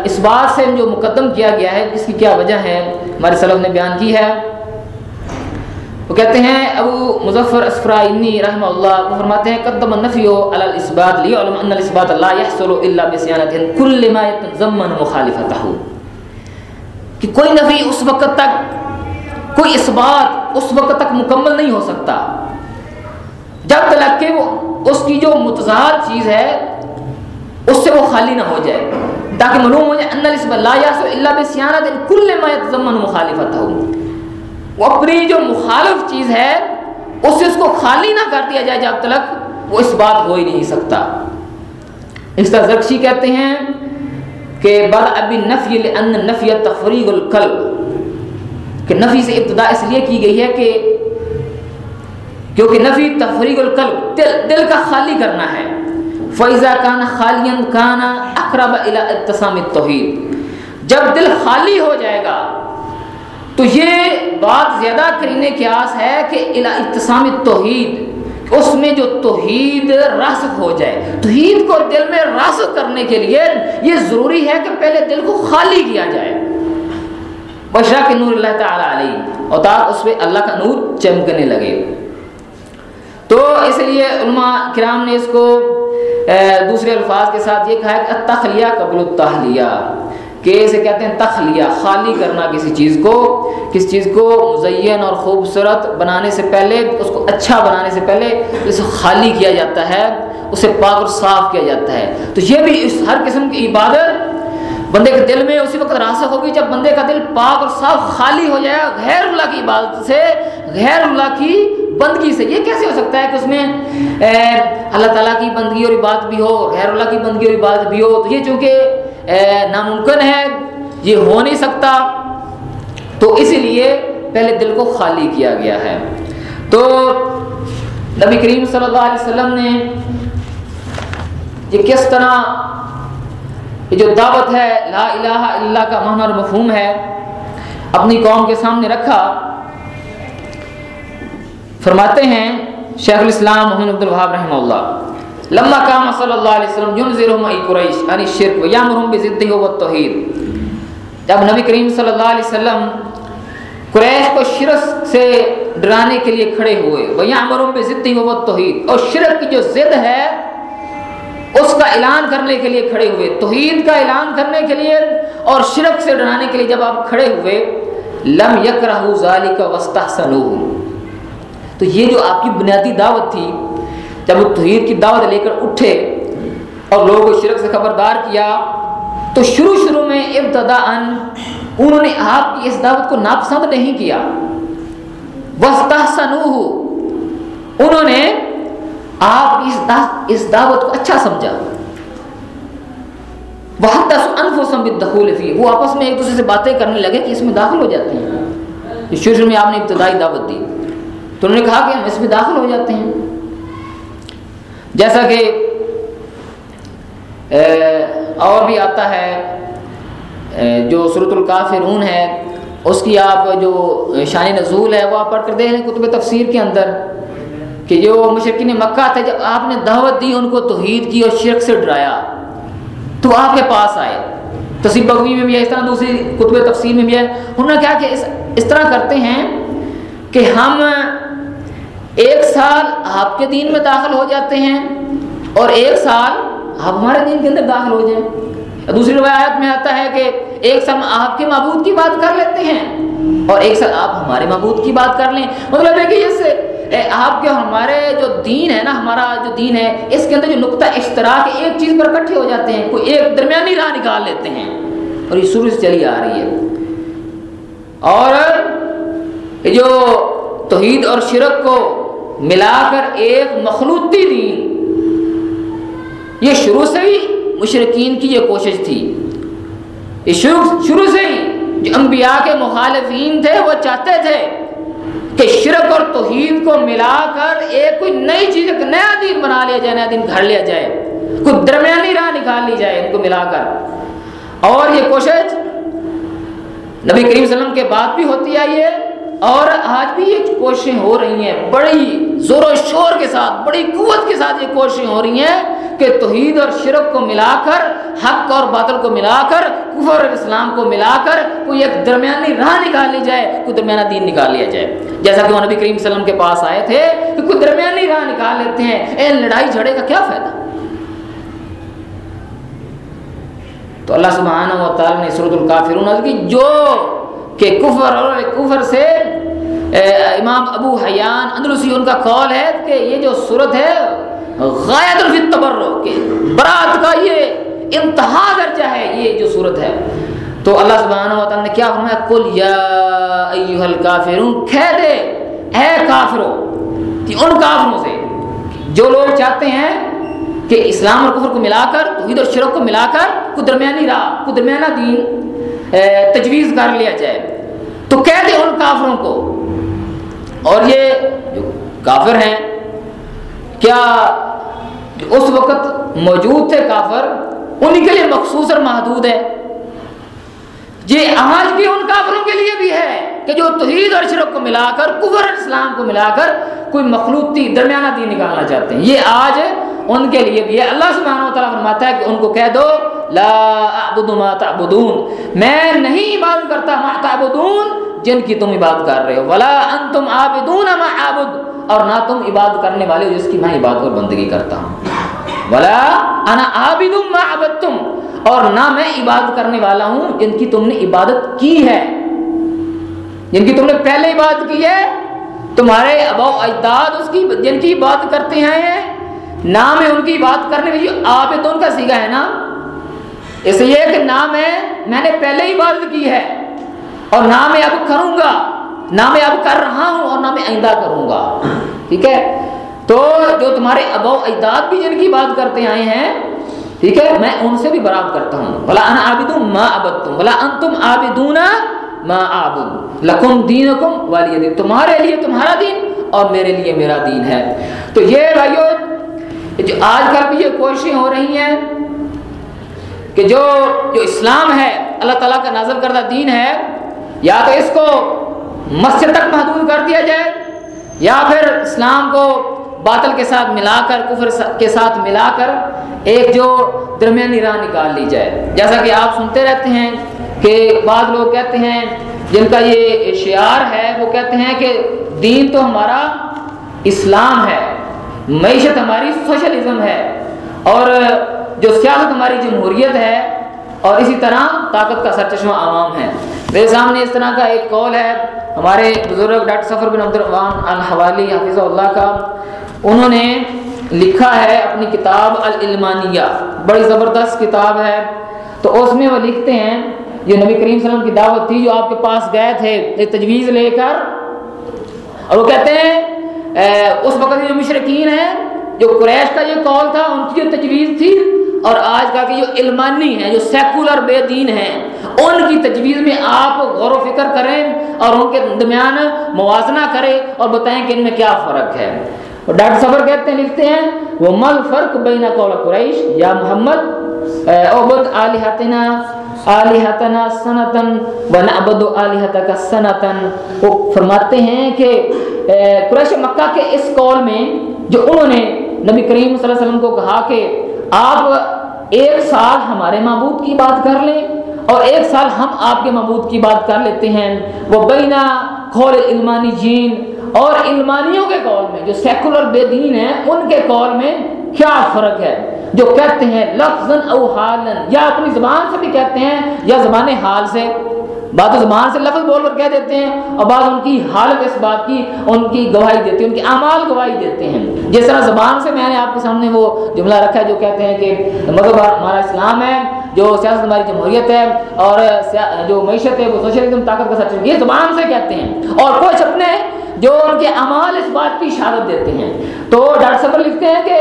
اس بات سے جو مقدم کیا گیا ہے، اس کی کیا وجہ ہے؟ ہمارے سلف نے بیان کی ہے۔ وہ کہتے ہیں، ابو مظفر اسفرائنی رحمہ اللہ، وہ فرماتے ہیں، قدم النفی علی الاسبات لیعلم ان الاسبات لا يحصل الا بسیانت كل ما يتضمن مخالفته۔ کہ کوئی نفی اس وقت تک، کوئی اسبات اس وقت تک مکمل نہیں ہو سکتا۔ جب تک کہ وہ، اس کی جو متضاد چیز ہے، اس سے وہ خالی نہ ہو جائے۔ تاکہ معلوم ہو جائے ان الاسبات لا يحصل الا بسیانت كل ما يتضمن مخالفته۔ وہ اپنی جو مخالف چیز ہے اس سے اس کو خالی نہ کر دیا جائے جب تک وہ اس بات ہو ہی نہیں سکتا۔ اس طرح زکشی کہتے ہیں کہ بد ابی نفی ان نفی تفریق القلب۔ کہ نفی سے ابتدا اس لیے کی گئی ہے کہ کیونکہ نفی تفریق القلب، دل دل کا خالی کرنا ہے۔ فیضا کانا خالین کانا اقرب الى اتسام توحید جب دل خالی ہو جائے گا، تو یہ بات زیادہ کرینے کی آس ہے کہ اتصام توحید اس میں جو توحید راسخ ہو جائے۔ توحید کو دل میں راسخ کرنے کے لیے یہ ضروری ہے کہ پہلے دل کو خالی کیا جائے۔ بشرا کے نور اللہ تعالیٰ علیہ اور تاکہ اس پہ اللہ کا نور چمکنے لگے۔ تو اس لیے علماء کرام نے اس کو دوسرے الفاظ کے ساتھ یہ کہا ہے کہ تخلیہ قبل التحلیہ۔ کہ اسے کہتے ہیں تخلیہ، خالی کرنا کسی چیز کو، کس چیز کو؟ مزین اور خوبصورت بنانے سے پہلے، اس کو اچھا بنانے سے پہلے اسے خالی کیا جاتا ہے، اسے پاک اور صاف کیا جاتا ہے۔ تو یہ بھی اس ہر قسم کی عبادت بندے کے دل میں اسی وقت راسک ہوگی جب بندے کا دل پاک اور صاف خالی ہو جائے، غیر اللہ کی عبادت سے، غیر اللہ کی بندگی سے۔ یہ کیسے ہو سکتا ہے کہ اس میں اللہ تعالیٰ کی بندگی اور عبادت بھی ہو، غیر اللہ کی بندگی اور عبادت بھی ہو، تو یہ چونکہ ناممکن ہے، یہ ہو نہیں سکتا۔ تو اسی لیے پہلے دل کو خالی کیا گیا ہے۔ تو نبی کریم صلی اللہ علیہ وسلم نے یہ کس طرح یہ جو دعوت ہے، لا الہ الا کا معنی اور مفہوم ہے، اپنی قوم کے سامنے رکھا۔ فرماتے ہیں، شیخ الاسلام محمد عبد الوہاب رحمہ اللہ، لما کام صلی اللہ علیہ وسلم ينذرهم ای قریش، عن الشرك ويامرهم بضده والتوحید جب نبی کریم صلی اللہ علیہ وسلم قریش کو شرک سے ڈرانے کے لیے کھڑے ہوئے ويامرهم بضده والتوحید اور شرک کی جو ضد ہے اس کا اعلان کرنے کے لیے کھڑے ہوئے توحید کا اعلان کرنے کے لیے اور شرک سے ڈرانے کے لیے جب آپ کھڑے ہوئے، لم یک یکرہو ذالک واستحسنوه تو یہ جو آپ کی بنیادی دعوت تھی، جب وہ توحید کی دعوت لے کر اٹھے اور لوگوں کو شرک سے خبردار کیا، تو شروع شروع میں ابتدا ان انہوں نے آپ کی اس دعوت کو ناپسند نہیں کیا۔ وسطہ انہوں نے آپ اس دعوت کو اچھا سمجھا۔ دخول وہ آپس میں ایک دوسرے سے باتیں کرنے لگے کہ اس میں داخل ہو جاتے ہیں۔ شروع شروع میں آپ نے ابتدائی دعوت دی۔ تو انہوں نے کہا کہ ہم اس میں داخل ہو جاتے ہیں۔ جیسا کہ اور بھی آتا ہے جو صورت القافرون ہے، اس کی آپ جو شان نزول ہے، وہ آپ پڑھ کر دے ہیں کتب تفسیر کے اندر۔ کہ جو مشرقین مکہ تھے، جب آپ نے دعوت دی، ان کو توحید کی اور شرک سے ڈرایا۔ تو آپ کے پاس آئے۔ تصیب بغوی میں بھی ہے، اس طرح دوسری کتب تفسیر میں بھی ہے۔ انہوں نے کہا کہ اس اس طرح کرتے ہیں کہ ہم ایک سال آپ کے دین میں داخل ہو جاتے ہیں اور ایک سال آپ ہمارے دین کے اندر داخل ہو جائیں۔ دوسری روایت میں آتا ہے کہ ایک سال آپ کے معبود کی بات کر لیتے ہیں اور ایک سال آپ ہمارے معبود کی بات کر لیں۔ مطلب ہے کہ اس آپ کے ہمارے جو دین ہے نا، ہمارا جو دین ہے، اس کے اندر جو نقطہ اشتراک ایک چیز پر اکٹھے ہو جاتے ہیں، کوئی ایک درمیانی راہ نکال لیتے ہیں، اور یہ شروع سے چلی آ رہی ہے۔ اور جو توحید اور شرک کو ملا کر ایک مخلوطی دین یہ شروع سے ہی مشرقین کی یہ کوشش تھی۔ یہ شروع شروع سے ہی جو انبیاء کے مخالفین تھے، وہ چاہتے تھے کہ شرک اور توحید کو ملا کر ایک کوئی نئی چیز، ایک نیا دین بنا لیا جائے، نیا دین گھڑ لیا جائے، کوئی درمیانی راہ نکال لی جائے ان کو ملا کر۔ اور یہ کوشش نبی کریم صلی اللہ علیہ وسلم کے بعد بھی ہوتی آئی ہے۔ اور آج بھی یہ کوششیں ہو رہی ہیں۔ بڑی زور و شور کے ساتھ، بڑی قوت کے ساتھ یہ کوششیں ہو رہی ہیں کہ توحید اور شرک کو ملا کر، حق اور باطل کو ملا کر، کفر اور اسلام کو ملا کر کوئی ایک درمیانی راہ نکال لی جائے، کوئی درمیانہ دین نکال لیا جائے۔ جیسا کہ وہ نبی کریم صلی اللہ علیہ وسلم کے پاس آئے تھے کہ کوئی درمیانی راہ نکال لیتے ہیں۔ اے لڑائی جھڑے کا کیا فائدہ؟ تو اللہ سبحانہ و تعالی نے سورۃ الکافرون کی، جو کہ کفر اور کفر سے امام ابو حیان اندلسی، ان کا قول ہے کہ یہ جو صورت ہے، غایت الفی تبرو کہ برات کا یہ انتہا درجہ ہے، یہ جو صورت ہے۔ تو اللہ سبحانہ و تعالی نے کیا فرمایا؟ قل یا ایھا الکافرون کہہ دے، اے کافرو، کہ ان کافروں سے، جو لوگ چاہتے ہیں کہ اسلام اور کفر کو ملا کر، توحید اور شرک کو ملا کر، کو درمیانی راہ، کو درمیانہ دین تجویز کر لیا جائے۔ تو کہہ دے ان کافروں کو۔ اور یہ جو کافر ہیں، کیا اس وقت موجود تھے کافر ان کے لیے مخصوص اور محدود ہے یہ آج بھی ان کافروں کے لیے بھی ہے کہ جو توحید اور شرک کو ملا کر کفر اور اسلام کو ملا کر کوئی مخلوطی درمیانہ دین نکالنا چاہتے ہیں۔ یہ آج ان کے لیے بھی ہے۔ اللہ سبحانہ و تعالیٰ فرماتا ہے کہ ان کو کہہ دو، لا اعبد ما تعبدون۔ میں نہیں عبادت کرتا ما تعبدون جن کی تم عبادت کر رہے ہو۔ ولا انتم عابدون ما عابد۔ اور نہ تم عبادت کرنے والے ہو جس کی میں عبادت اور بندگی کرتا ہوں۔ ولا انا عابد ما عبدتم۔ اور نہ میں عبادت کرنے والا ہوں جن کی تم نے عبادت کی ہے۔ جن کی تم نے پہلے عبادت کی ہے۔ تمہارے ابا اجداد اس کی جن کی عبادت کرتے ہیں۔ نام ہے ان کی بات کرنے میں جو عابدون کا سیگا ہے نا۔ اس لیے کہ نام ہے میں نے پہلے ہی بات کی ہے۔ اور نہ میں اب کروں گا۔ نہ میں اب کر رہا ہوں اور نہ میں آئندہ کروں گا۔ ٹھیک ہے؟ تو جو تمہارے ابو اجداد بھی جن کی بات کرتے آئے ہیں، ٹھیک ہے، میں ان سے بھی برات کرتا ہوں۔ بلا انا عابد ما عبدتم بلا انتم عابدون ما عابد۔ لکم دینکم والی دین تمہارے لیے تمہارا دین اور میرے لیے میرا دین ہے۔ تو یہ بھائیو جو آج کل بھی یہ کوششیں ہو رہی ہیں کہ جو جو اسلام ہے، اللہ تعالیٰ کا نازل کردہ دین ہے، یا تو اس کو مسجد تک محدود کر دیا جائے، یا پھر اسلام کو باطل کے ساتھ ملا کر، کفر کے ساتھ ملا کر ایک جو درمیانی راہ نکال لی جائے۔ جیسا کہ آپ سنتے رہتے ہیں کہ بعض لوگ کہتے ہیں، جن کا یہ شعار ہے، وہ کہتے ہیں کہ دین تو ہمارا اسلام ہے، معیشت ہماری سوشلزم ہے، اور جو سیاست ہماری جمہوریت ہے، اور اسی طرح طاقت کا سرچشمہ عوام ہے۔ میرے سامنے اس طرح کا ایک کال ہے، ہمارے بزرگ ڈاکٹر سفر بن عبد الرحمان الحوالی حافظ اللہ کا۔ انہوں نے لکھا ہے اپنی کتاب العلمانیہ، بڑی زبردست کتاب ہے۔ تو اس میں وہ لکھتے ہیں، یہ نبی کریم صلی اللہ علیہ وسلم کی دعوت تھی، جو آپ کے پاس گئے تھے ایک تجویز لے کر۔ اور وہ کہتے ہیں اس وقت جو مشرقین ہیں، جو قریش کا یہ کال تھا، ان کی جو تجویز تھی، اور آج کا کہ جو علمانی ہیں، جو سیکولر بے دین ہیں، ان کی تجویز میں آپ غور و فکر کریں اور ان کے درمیان موازنہ کریں اور بتائیں کہ ان میں کیا فرق ہے۔ اور ڈاکٹر صبر کہتے ہیں، لکھتے ہیں، وہ مل فرق بین قول قریش، یا محمد عبد علیہتنا علیہتنا سنتن ونعبد علیہتا کا سنتن. وہ فرماتے ہیں کہ قریش مکہ کے اس قول میں جو انہوں نے نبی کریم صلی اللہ علیہ وسلم کو کہا کہ آپ ایک سال ہمارے معبود کی بات کر لیں اور ایک سال ہم آپ کے معبود کی بات کر لیتے ہیں، وہ بینا کھول علمانی جین اور علمانیوں کے قول میں، جو سیکولر بے دین ہیں، ان کے قول میں کیا فرق ہے؟ جو کہتے ہیں لفظ او حالن یا اپنی زبان سے بھی کہتے ہیں، یا زبان حال سے۔ بعض زبان سے لفظ بول کر کہہ دیتے ہیں، اور بعض ان کی حالت اس بات کی، ان کی گواہی دیتے ہیں، ان کی اعمال گواہی دیتے ہیں۔ جس طرح زبان سے میں نے آپ کے سامنے وہ جملہ رکھا ہے، جو کہتے ہیں کہ مذہب ہمارا اسلام ہے، جو سیاست ہماری جمہوریت ہے، اور جو معیشت ہے، وہ سوشلزم طاقت کا سچ یہ زبان سے کہتے ہیں۔ اور کچھ اپنے جو ان کے اعمال اس بات کی اشارت دیتے ہیں۔ تو ڈاکٹر صبر لکھتے ہیں کہ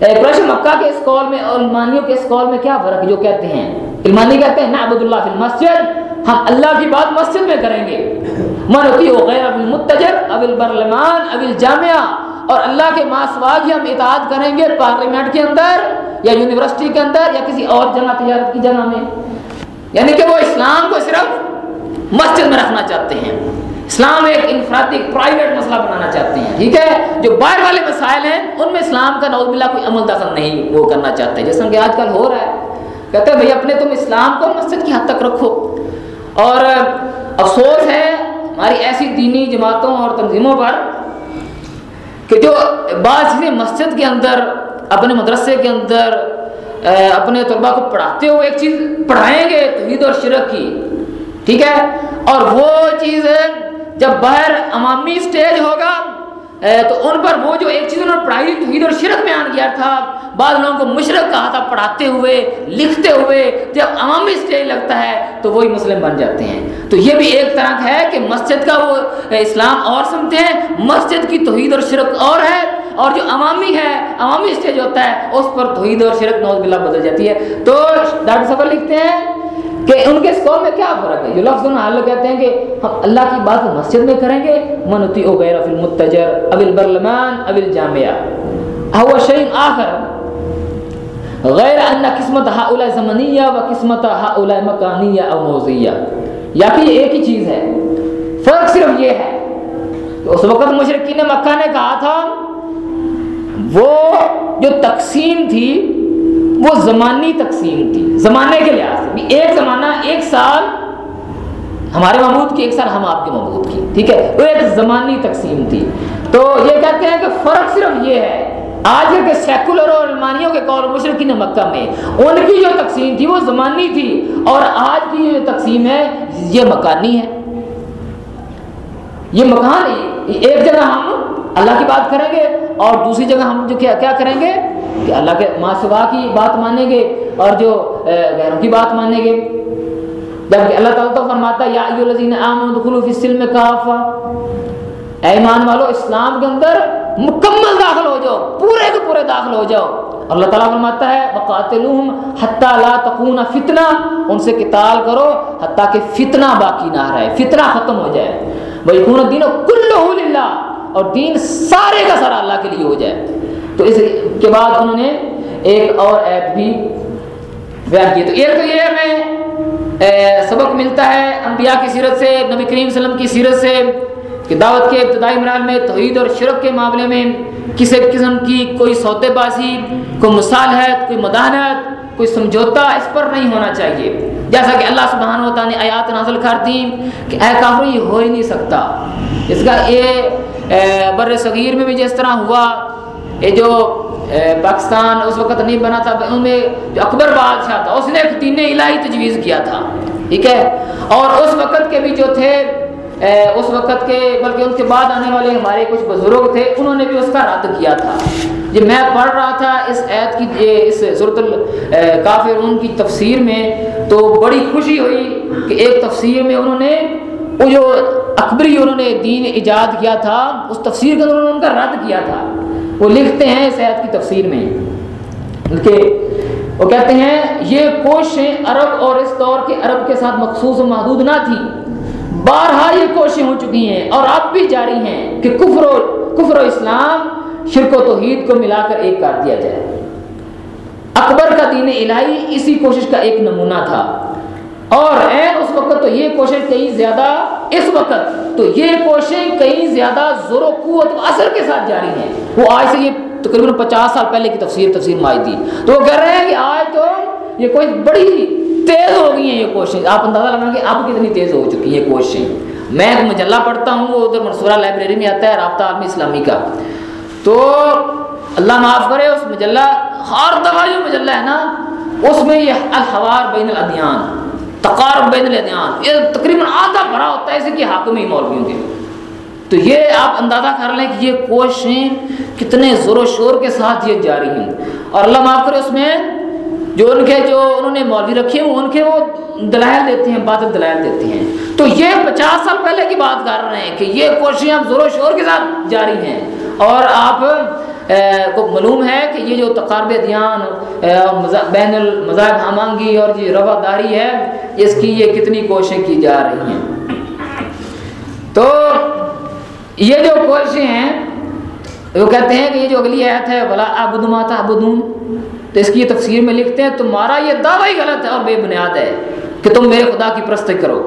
قریش مکہ کے اس قول میں اور علمانیوں کے اس قول میں کیا فرق جو کہتے ہیں۔ علمانی کہتے ہیں، نعبد اللہ فی المسجد، ہم اللہ کی بات مسجد میں کریں گے۔ منتی ہو غیر اب المتجر اب البرلمان اب الجامعہ، اور اللہ کے ماسوا کی ہم اطاعت کریں گے پارلیمنٹ کے اندر یا یونیورسٹی کے اندر یا کسی اور جگہ تجارت کی جگہ میں۔ یعنی کہ وہ اسلام کو صرف مسجد میں رکھنا چاہتے ہیں۔ اسلام ایک انفرادی پرائیویٹ مسئلہ بنانا چاہتے ہیں، ٹھیک ہے؟ جو باہر والے مسائل ہیں، ان میں اسلام کا نوز باللہ کوئی عمل دخل نہیں وہ کرنا چاہتے ہیں۔ جیسا کہ آج کل ہو رہا ہے، کہتے ہیں، بھائی، اپنے تم اسلام کو مسجد کی حد تک رکھو۔ اور افسوس ہے ہماری ایسی دینی جماعتوں اور تنظیموں پر کہ جو بعض چیزیں مسجد کے اندر، اپنے مدرسے کے اندر اپنے طلباء کو پڑھاتے ہوئے ایک چیز پڑھائیں گے، توحید اور شرک کی۔ ٹھیک ہے؟ اور وہ چیز جب باہر عوامی اسٹیج ہوگا تو ان پر وہ جو ایک چیز انہوں نے پڑھائی، توحید اور شرک میں آن گیا تھا، بعض لوگوں کو مشرق کہا تھا، پڑھاتے ہوئے، لکھتے ہوئے، جب عوامی اسٹیج لگتا ہے، تو وہی مسلم بن جاتے ہیں۔ تو یہ بھی ایک طرح کا ہے کہ مسجد کا وہ اسلام اور سمجھتے ہیں، مسجد کی توحید اور شرک اور ہے، اور جو عوامی ہے، عوامی اسٹیج ہوتا ہے، اس پر توحید اور شرک نوز باللہ بدل جاتی ہے۔ تو ڈاکٹر صفر لکھتے ہیں کہ ان کے اسکول میں کیا فرق ہے؟ جو لفظ حال کہتے ہیں کہ ہم اللہ کی بات مسجد میں کریں گے منتی او غیر فی المتجر اب البرلمان اب الجامعہ۔ هو شيء آخر۔ غیر ان قسمت هؤلاء زمنیہ و قسمت هؤلاء مکانیہ او موضعیہ۔ یا کہ یہ ایک ہی چیز ہے۔ فرق صرف یہ ہے کہ اس وقت مشرقین مکہ نے کہا تھا، وہ جو تقسیم تھی وہ زمانی تقسیم تھی، زمانے کے لحاظ سے ایک زمانہ، ایک سال ہمارے محمود کی، ایک سال ہم آپ کے محمود کی، ٹھیک ہے؟ وہ ایک زمانی تقسیم تھی۔ تو یہ کہتے ہیں کہ فرق صرف یہ ہے، آج کے سیکولر اور علمانیوں کے قول مشرقین مکہ میں ان کی جو تقسیم تھی وہ زمانی تھی، اور آج کی جو تقسیم ہے، یہ مکانی ہے۔ یہ مکان ایک جگہ ہم اللہ کی بات کریں گے اور دوسری جگہ ہم جو کیا کیا کریں گے کہ اللہ کے ماں سوا کی بات مانیں گے اور جو غیروں کی بات مانیں گے۔ جبکہ اللہ تعالیٰ تو فرماتا ہے، یا ایو السلم کافہ۔ اے ایمان والو، اسلام کے اندر مکمل داخل ہو جاؤ، پورے کے پورے داخل ہو جاؤ۔ اللہ تعالیٰ فرماتا ہے وقاتلوہم حتی لا تکون فتنہ ان سے قتال کرو حتی کہ فتنہ باقی نہ رہے، فتنہ ختم ہو جائے۔ وَيَكُونَ الدِّينُ كُلُّهُ لِلَّهِ۔ اور دین سارے کا سارا اللہ کے لیے ہو جائے۔ تو اس کے بعد انہوں نے ایک اور ایپ بھی بیان کی۔ تو ایک تو یہ ہمیں سبق ملتا ہے۔ انبیاء کی سیرت سے، نبی کریم صلی اللہ علیہ وسلم کی سیرت سے، کہ دعوت کے ابتدائی مرحل میں، توحید اور شرک کے معاملے میں کسی قسم کی کوئی سودے بازی، کوئی مصالحت، کوئی مدانت کوئی سمجھوتا اس پر نہیں ہونا چاہیے۔ جیسا کہ اللہ سبحانہ و تعالیٰ نے آیات نازل کر دی کہ اے کافر، یہ ہو ہی نہیں سکتا۔ اس کا یہ بر صغیر میں بھی جس طرح ہوا، یہ جو پاکستان اس وقت نہیں بنا تھا، ان میں جو اکبر بادشاہ تھا، اس نے تین الہی تجویز کیا تھا، ٹھیک ہے؟ اور اس وقت کے بھی جو تھے اس وقت کے، بلکہ ان کے بعد آنے والے ہمارے کچھ بزرگ تھے، انہوں نے بھی اس کا رد کیا تھا۔ جب میں پڑھ رہا تھا اس عید کی اس صورت الکافرون کی تفسیر میں، تو بڑی خوشی ہوئی کہ ایک تفسیر میں انہوں نے وہ جو اکبری انہوں نے دین ایجاد کیا تھا، اس تفسیر کے انہوں نے ان کا رد کیا تھا۔ وہ لکھتے ہیں اس آیت کی تفسیر میں۔ کہ وہ کہتے ہیں، یہ کوششیں عرب اور اس دور کے عرب کے ساتھ مخصوص و محدود نہ تھی بارہا یہ کوششیں ہو چکی ہیں اور اب بھی جاری ہیں کہ کفر و کفر و اسلام شرک و توحید کو ملا کر ایک کر دیا جائے۔ اکبر کا دین الہی اسی کوشش کا ایک نمونہ تھا۔ اور این اس وقت تو یہ کوشش کہیں زیادہ، اس وقت تو یہ کوششیں کہیں زیادہ زور و قوت و اثر کے ساتھ جاری ہیں وہ آج سے یہ تقریباً پچاس سال پہلے کی تفسیر تفسیر میں آئی تھی۔ تو وہ کہہ رہے ہیں کہ آج تو یہ کوئی بڑی تیز ہو گئی ہیں یہ کوششیں آپ اندازہ لگائیں کہ اب کتنی تیز ہو چکی ہیں یہ کوششیں میں ایک مجلہ پڑھتا ہوں، وہ ادھر منصورہ لائبریری میں آتا ہے، رابطہ عالمی اسلامی کا۔ تو اللہ معاف کرے، اس مجلہ ہر دفعہ جو مجلہ ہے نا، اس میں یہ الحوار بین الادیان۔ تقارب بین الادیان، یہ تقریباً آدھا بھرا ہوتا ہے اسے کہ حاکمی مولویوں کے تو یہ آپ اندازہ کر لیں کہ یہ کوششیں کتنے زور و شور کے ساتھ یہ جاری ہیں۔ اور اللہ معاف کرے، اس میں جو ان کے جو انہوں نے مولوی رکھے ہیں، ان کے وہ دلائل دیتے ہیں باطل دلائل دیتے ہیں۔ تو یہ پچاس سال پہلے کی بات کر رہے ہیں کہ یہ کوششیں اب زور و شور کے ساتھ جاری ہیں۔ اور آپ کو معلوم ہے کہ یہ جو تقارب دھیان بین المذاہب ہمانگی اور یہ رواداری ہے، اس کی یہ کتنی کوششیں کی جا رہی ہیں؟ تو یہ جو کوششیں ہیں، وہ کہتے ہیں کہ یہ جو اگلی آیت ہے بلا ابد ماتا ابدون تو اس کی یہ تفسیر میں لکھتے ہیں، تمہارا یہ دعویٰ ہی غلط ہے اور بے بنیاد ہے کہ تم میرے خدا کی پرست کرو۔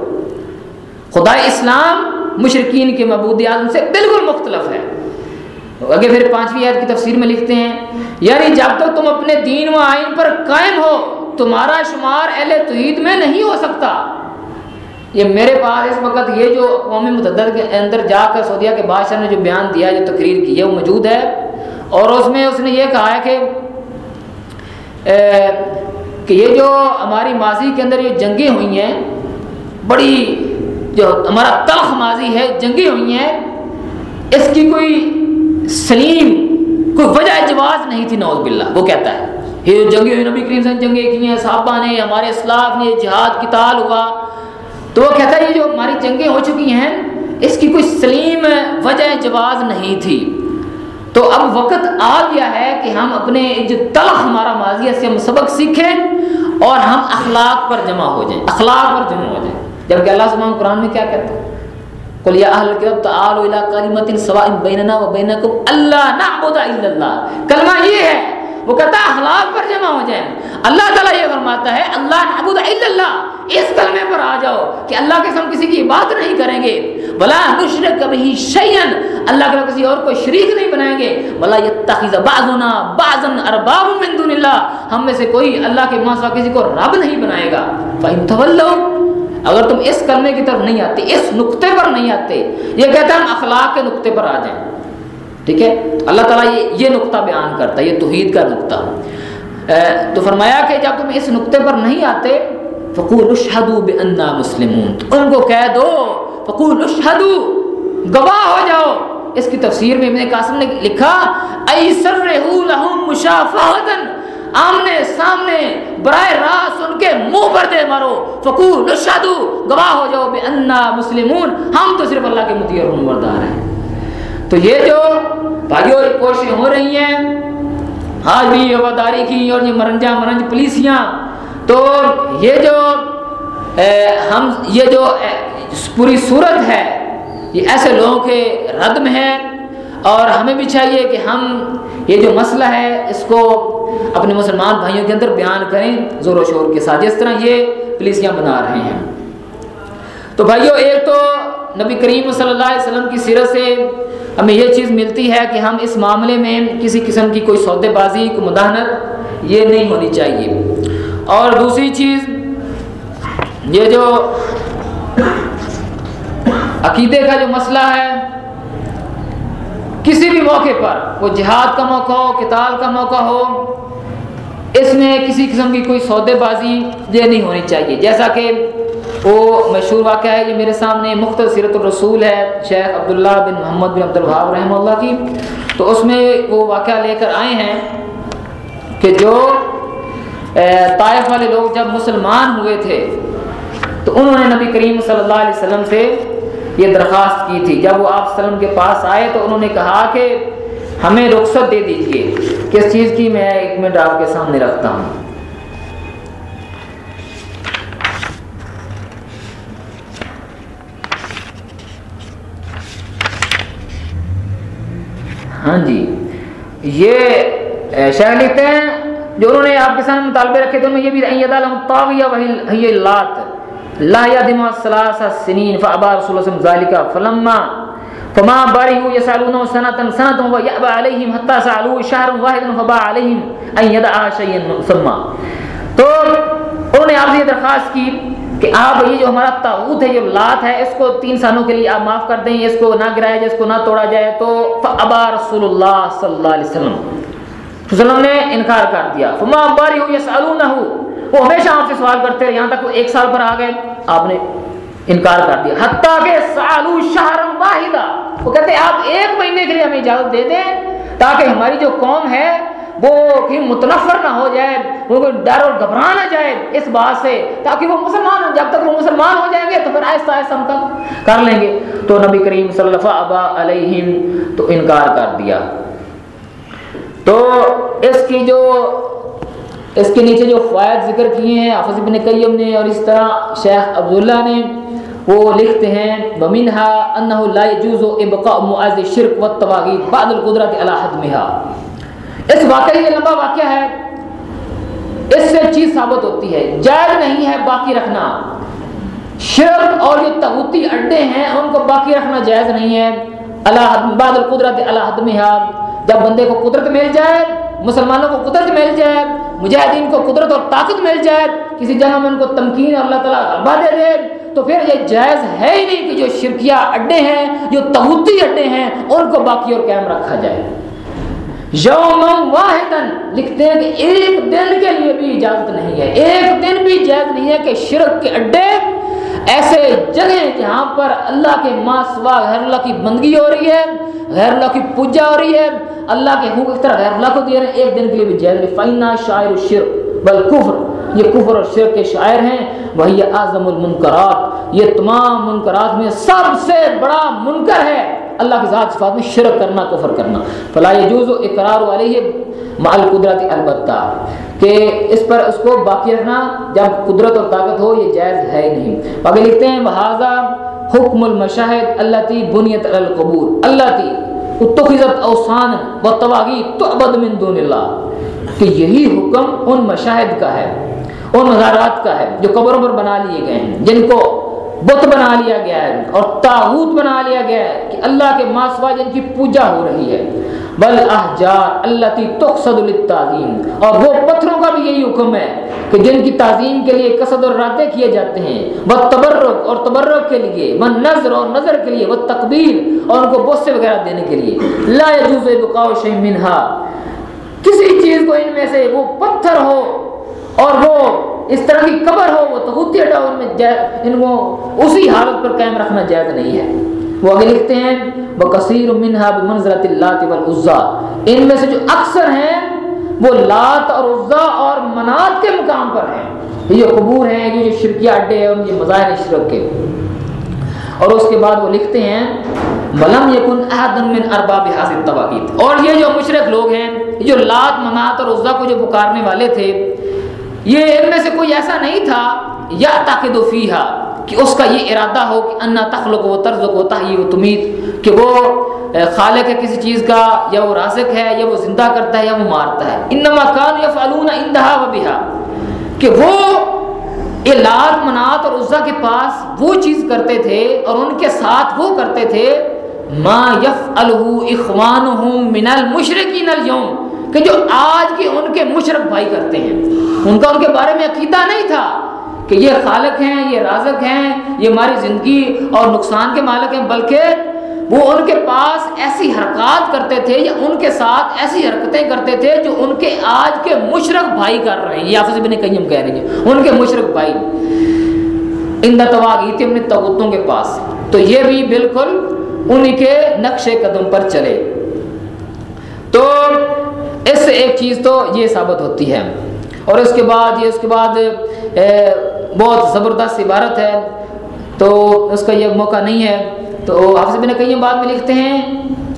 خدا اسلام مشرقین کے مبود اعظم سے بالکل مختلف ہے۔ اگے پھر پانچویں آیت کی تفسیر میں لکھتے ہیں یعنی جب تک تم اپنے دین و آئین پر قائم ہو، تمہارا شمار اہل توحید میں نہیں ہو سکتا۔ یہ میرے پاس اس وقت یہ جو قومی متعدد کے اندر جا کر سعودیہ کے بادشاہ نے جو بیان دیا، جو تقریر کی ہے وہ موجود ہے۔ اور اس میں اس نے یہ کہا ہے کہ کہ یہ جو ہماری ماضی کے اندر یہ جنگیں ہوئی ہیں، بڑی جو ہمارا تلخ ماضی ہے، جنگیں ہوئی ہیں، اس کی کوئی سلیم، کوئی وجہ جواز نہیں تھی نوز باللہ۔ وہ کہتا ہے، یہ جنگیں ہوئی نبی کریم سے جنگیں کی ہیں صحابہ نے، ہمارے اسلاف نے، جہاد کی تال ہوا۔ تو وہ کہتا ہے، یہ جو ہماری جنگیں ہو چکی ہیں، اس کی کوئی سلیم وجہ جواز نہیں تھی۔ تو اب وقت آ گیا ہے کہ ہم اپنے جو تلخ ہمارا ماضی سے ہم سبق سیکھیں اور ہم اخلاق پر جمع ہو جائیں۔ اخلاق پر جمع ہو جائیں۔ جبکہ اللہ سبحانہ قرآن میں کیا کہتا ہے؟ قل یا اہل الكتاب تعالوا الى كلمه سواء بيننا وبينكم الا نعبد الا الله۔ کلمہ یہ ہے، وہ کہتا ہے اخلاق پر جمع ہو جائیں اللہ تعالیٰ یہ فرماتا ہے اللہ نعبد الا اللہ اس کلمے پر آ جاؤ کہ اللہ کے سم کسی کی بات نہیں کریں گے۔ بلا نشرک کبھی شیئن اللہ کے کسی اور کو شریک نہیں بنائیں گے۔ بلا یتخذ بعضنا بعضا ارباب من دون اللہ ہم میں سے کوئی اللہ کے ماں سوا کسی کو رب نہیں بنائے گا۔ فَإِن تَوَلَّوْا اگر تم اس کلمے کی طرف نہیں آتے، اس نقطے پر نہیں آتے، یہ کہتا ہے ہم اخلاق کے نقطے پر آ جائیں۔ ٹھیک ہے؟ اللہ تعالیٰ یہ یہ نقطہ بیان کرتا ہے، یہ توحید کا نقطہ۔ تو فرمایا کہ جب تم اس نقطے پر نہیں آتے فقول اشہدو بأننا مسلمون۔ تو ان کو کہہ دو فقول اشہدو گواہ ہو جاؤ۔ اس کی تفسیر میں ابن قاسم نے لکھا ایسر لہم مشافہتن آمنے، سامنے، برائے راست ان کے منہ پر دے مارو۔ فقول اشہدو گواہ ہو جاؤ بأننا مسلمون۔ ہم تو صرف اللہ کے مطیع اور منوردار ہیں۔ تو یہ جو بھائیوں کوششیں ہو رہی ہیں، آج بھی وفاداری کی اور یہ مرنجا مرنج پولیسیاں۔ تو یہ جو ہم، یہ جو پوری صورت ہے، یہ ایسے لوگوں کے رد میں ہے۔ اور ہمیں بھی چاہیے کہ ہم یہ جو مسئلہ ہے اس کو اپنے مسلمان بھائیوں کے اندر بیان کریں، زور و شور کے ساتھ۔ جس طرح یہ پولیسیاں بنا رہے ہیں۔ تو بھائیوں ایک تو نبی کریم صلی اللہ علیہ وسلم کی سیرت سے ہمیں یہ چیز ملتی ہے کہ ہم اس معاملے میں کسی قسم کی کوئی سودے بازی کو مداحنت، یہ نہیں ہونی چاہیے۔ اور دوسری چیز، یہ جو عقیدے کا جو مسئلہ ہے کسی بھی موقع پر، وہ جہاد کا موقع ہو کتاب کا موقع ہو، اس میں کسی قسم کی کوئی سودے بازی یہ نہیں ہونی چاہیے۔ جیسا کہ وہ مشہور واقعہ ہے یہ میرے سامنے مختلف سیرت الرسول ہے، شیخ عبداللہ بن محمد بن عبد الحاب رحمہ اللہ کی۔ تو اس میں وہ واقعہ لے کر آئے ہیں کہ جو طائف والے لوگ جب مسلمان ہوئے تھے، تو انہوں نے نبی کریم صلی اللہ علیہ وسلم سے یہ درخواست کی تھی۔ جب وہ آپ وسلم کے پاس آئے تو انہوں نے کہا کہ ہمیں رخصت دے دیجیے۔ کس چیز کی میں ایک منٹ آپ کے سامنے رکھتا ہوں۔ ہاں جی۔ یہ شہر لکھتے ہیں جو انہوں نے آپ کے سامنے مطالبے رکھے تھے، ان میں یہ بھی ایید الطاغیہ وہی اللات لا یادم الثلاث سنین فابا رسول اللہ ذالک فلما فما بارہو یسالون سنتا سنتا و یعبا علیہم حتی سالو شہر واحد فبا علیہم ان یدعا شیئن ثم. تو انہوں نے آپ سے یہ درخواست کی کہ آپ یہ جو ہمارا تعوت ہے، جو لات ہے، اس کو تین سالوں کے لیے آپ معاف کر دیں، اس کو نہ گرایا جائے، اس کو نہ توڑا جائے، تو ابا رسول اللہ صلی اللہ علیہ وسلم. وسلم نے انکار کر دیا. فما اباری ہو یسالونہ وہ ہمیشہ آپ سے سوال کرتے رہے، یہاں تک وہ ایک سال پر آ گئے، آپ نے انکار کر دیا۔ حتیٰ کہ سالو شہر واحدہ، وہ کہتے ہیں، آپ ایک مہینے کے لیے ہمیں اجازت دے دیں تاکہ ہماری جو قوم ہے وہ کہیں متنفر نہ ہو جائے، وہ کوئی ڈر اور گھبرا نہ جائے اس بات سے، تاکہ وہ مسلمان ہو جب تک وہ مسلمان ہو جائیں گے تو پھر آہستہ آہستہ ہم تک کر لیں گے۔ تو نبی کریم صلی اللہ ابا علیہم تو انکار کر دیا۔ تو اس کی جو اس کے نیچے جو فوائد ذکر کیے ہیں، حافظ ابن قیم نے اور اس طرح شیخ عبداللہ نے، وہ لکھتے ہیں بمنہا انہ لا يجوز ابقاء معاذ شرک و تواغید بعد القدرت علی حدمها۔ اس واقعی یہ لمبا واقعہ ہے۔ اس سے چیز ثابت ہوتی ہے۔ جائز نہیں ہے باقی رکھنا۔ شرک اور جو تغوتی اڈے ہیں، ان کو باقی رکھنا جائز نہیں ہے۔ اللہ بعد القدرت علی حدمها۔ جب بندے کو قدرت مل جائے مسلمانوں کو قدرت مل جائے، مجاہدین کو قدرت اور طاقت مل جائے، کسی جگہ میں ان کو تمکین اور اللہ تعالیٰ غلبہ دے دے، تو پھر یہ جائز ہے ہی نہیں کہ جو شرکیہ اڈے ہیں، جو تغوتی اڈے ہیں، ان کو باقی اور قائم رکھا جائے۔ یوم واحدن لکھتے ہیں کہ ایک دن کے لیے بھی اجازت نہیں ہے۔ ایک دن بھی جائز نہیں ہے کہ شرک کے اڈے ایسے جگہ جہاں پر اللہ کے ماں سوا غیر اللہ کی بندگی ہو رہی ہے غیر اللہ کی پوجا ہو رہی ہے۔ اللہ کے حقوق اس طرح غیر اللہ کو دے رہے ہیں ایک دن کے لیے بھی جائز فائنا شاعر الشرک بل کفر۔ یہ کفر اور شرک کے شاعر ہیں۔ وہی اعظم المنکرات۔ یہ تمام منکرات میں سب سے بڑا منکر ہے۔ اللہ کی ذات صفات میں شرک کرنا، کفر کرنا۔ فلا یجوز اقرار علیہ مال قدرت البتہ، کہ اس پر اس کو باقی رکھنا۔ جب قدرت اور طاقت ہو، یہ جائز ہے نہیں۔ باقی لکھتے ہیں بہذا حکم المشاہد، اللہ تی بنیت القبور۔ اللہ تی، اتخذت اوسان و تواغی تعبد من دون اللہ۔ کہ یہی حکم ان مشاہد کا ہے، ان غارات کا ہے جو قبروں پر بنا لیے گئے ہیں، جن کو بت بنا لیا گیا ہے اور تاغوت بنا لیا گیا ہے کہ اللہ کے ماسوا جن کی پوجا ہو رہی ہے۔ بل احجار اللہ تی تقصد للتعظیم۔ اور وہ پتھروں کا بھی یہی حکم ہے کہ جن کی تعظیم کے لیے قصد اور راتیں کیے جاتے ہیں، وہ تبرک اور تبرک کے لیے، وہ نظر اور نظر کے لیے، وہ تقبیر اور ان کو بوسے وغیرہ دینے کے لیے۔ لا يجوز بقاء شيء منها کسی چیز کو ان میں سے وہ پتھر ہو اور وہ اس طرح کی قبر ہو، وہ تغوتی ہٹا ان میں ان کو اسی حالت پر قائم رکھنا جائز نہیں ہے۔ وہ آگے لکھتے ہیں وہ کثیر منہا بمنزلت اللہ والعزا ان میں سے جو اکثر ہیں، وہ لات اور عزا اور منات کے مقام پر ہیں۔ یہ قبور ہیں، یہ جو شرکیہ اڈے ہیں، ان یہ مظاہر شرک کے۔ اور اس کے بعد وہ لکھتے ہیں، ولم یکن احد من ارباب حاصل تواقیت اور یہ جو مشرق لوگ ہیں، یہ جو لات، منات اور عزا کو جو پکارنے والے تھے یہ ان میں سے کوئی ایسا نہیں تھا یا تاکد فیہا، کہ اس کا یہ ارادہ ہو کہ انا تخلق و طرز و تحیی و تمید کہ وہ خالق ہے کسی چیز کا، یا وہ رازق ہے، یا وہ زندہ کرتا ہے، یا وہ مارتا ہے۔ انما کان یفعلون اندہا و بہا۔ کہ وہ لات منات اور عزا کے پاس وہ چیز کرتے تھے اور ان کے ساتھ وہ کرتے تھے، ما یفعلہ اخوانہم من المشرکین اليوم کہ جو آج کے ان کے مشرق بھائی کرتے ہیں۔ ان کا ان کے بارے میں عقیدہ نہیں تھا کہ یہ خالق ہیں، یہ رازق ہیں، یہ ہماری زندگی اور نقصان کے مالک ہیں، بلکہ وہ ان کے پاس ایسی حرکات کرتے تھے یا ان کے ساتھ ایسی حرکتیں کرتے تھے جو ان کے آج کے مشرق بھائی کر رہے ہیں۔ یا بن کہیں کہہ رہے ہیں۔ ان کے مشرق بھائی۔ ان دتواغیت اپنے تغتوں کے پاس۔ تو یہ بھی بالکل انہی کے نقش قدم پر چلے۔ تو اس سے ایک چیز تو یہ ثابت ہوتی ہے اور اس کے بعد یہ اس کے بعد بہت زبردست عبارت ہے۔ تو اس کا یہ موقع نہیں ہے۔ تو حافظ بن کئی بعد میں لکھتے ہیں،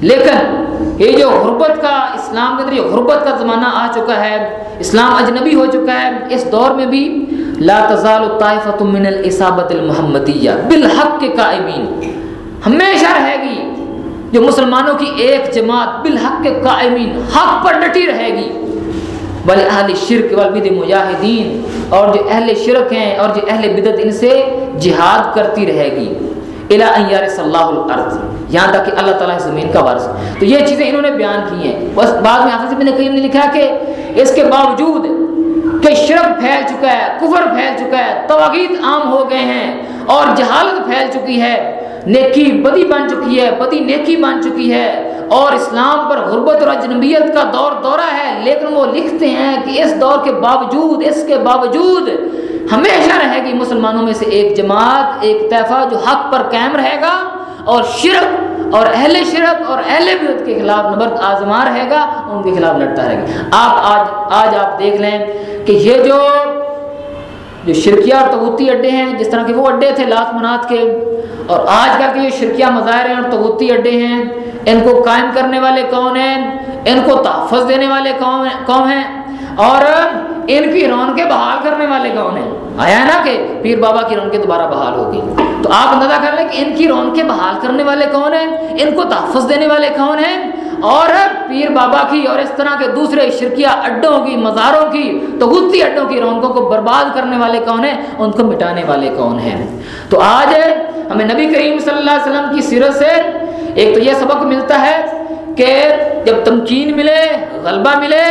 لیکن یہ جو غربت کا، اسلام کے اندر یہ غربت کا زمانہ آ چکا ہے، اسلام اجنبی ہو چکا ہے۔ اس دور میں بھی لا تزال الطائفۃ من الاصابۃ المحمدیہ، بالحق کے قائمین۔ ہمیشہ رہے گی۔ جو مسلمانوں کی ایک جماعت بالحق کے قائمین حق پر ڈٹی رہے گی۔ بل اہل شرک والبد مجاہدین، اور جو اہل شرک ہیں، اور جو اہل بدت ان سے جہاد کرتی رہے گی۔ الا ان صلی اللہ الارض، یہاں تک کہ اللہ تعالیٰ زمین کا وارث۔ تو یہ چیزیں انہوں نے بیان کی ہیں۔ بس بعد میں حافظ ابن قیم نے لکھا کہ اس کے باوجود کہ شرک پھیل چکا ہے، کفر پھیل چکا ہے، تواغیت عام ہو گئے ہیں، اور جہالت پھیل چکی ہے نیکی بدی بن چکی ہے، بدی نیکی بن چکی ہے۔ اور اسلام پر غربت اور اجنبیت کا دور دورہ ہے، لیکن وہ لکھتے ہیں کہ اس دور کے باوجود، اس کے باوجود ہمیشہ رہے گی مسلمانوں میں سے ایک جماعت، ایک طیفہ جو حق پر قائم رہے گا۔ اور شرک اور اہل شرک اور اہل بدت کے خلاف نبرد آزما رہے گا، ان کے خلاف لڑتا رہے گا۔ آپ آج آج آپ دیکھ لیں کہ یہ جو جو شرکیہ اور تغوتی اڈے ہیں، جس طرح کے وہ اڈے تھے لات منات کے، اور آج کل کے جو شرکیہ مظاہرے اور تغوتی اڈے ہیں۔ ان کو قائم کرنے والے کون ہیں؟ ان کو تحفظ دینے والے کون ہیں؟ اور ان کی رونقیں بحال کرنے والے کون ہیں؟ آیا ہے نا کہ پیر بابا کی رونقیں دوبارہ بحال ہوگی تو آپ اندازہ کر لیں کہ ان کی رونقیں بحال کرنے والے کون ہیں؟ ان کو تحفظ دینے والے کون ہیں؟ اور پیر بابا کی اور اس طرح کے دوسرے شرکیہ اڈوں کی، مزاروں کی تو گتی اڈوں کی رونقوں کو برباد کرنے والے کون ہیں؟ ان کو مٹانے والے کون ہیں؟ تو آج ہمیں نبی کریم صلی اللہ علیہ وسلم کی سیرت سے ایک تو یہ سبق ملتا ہے کہ جب تمکین ملے، غلبہ ملے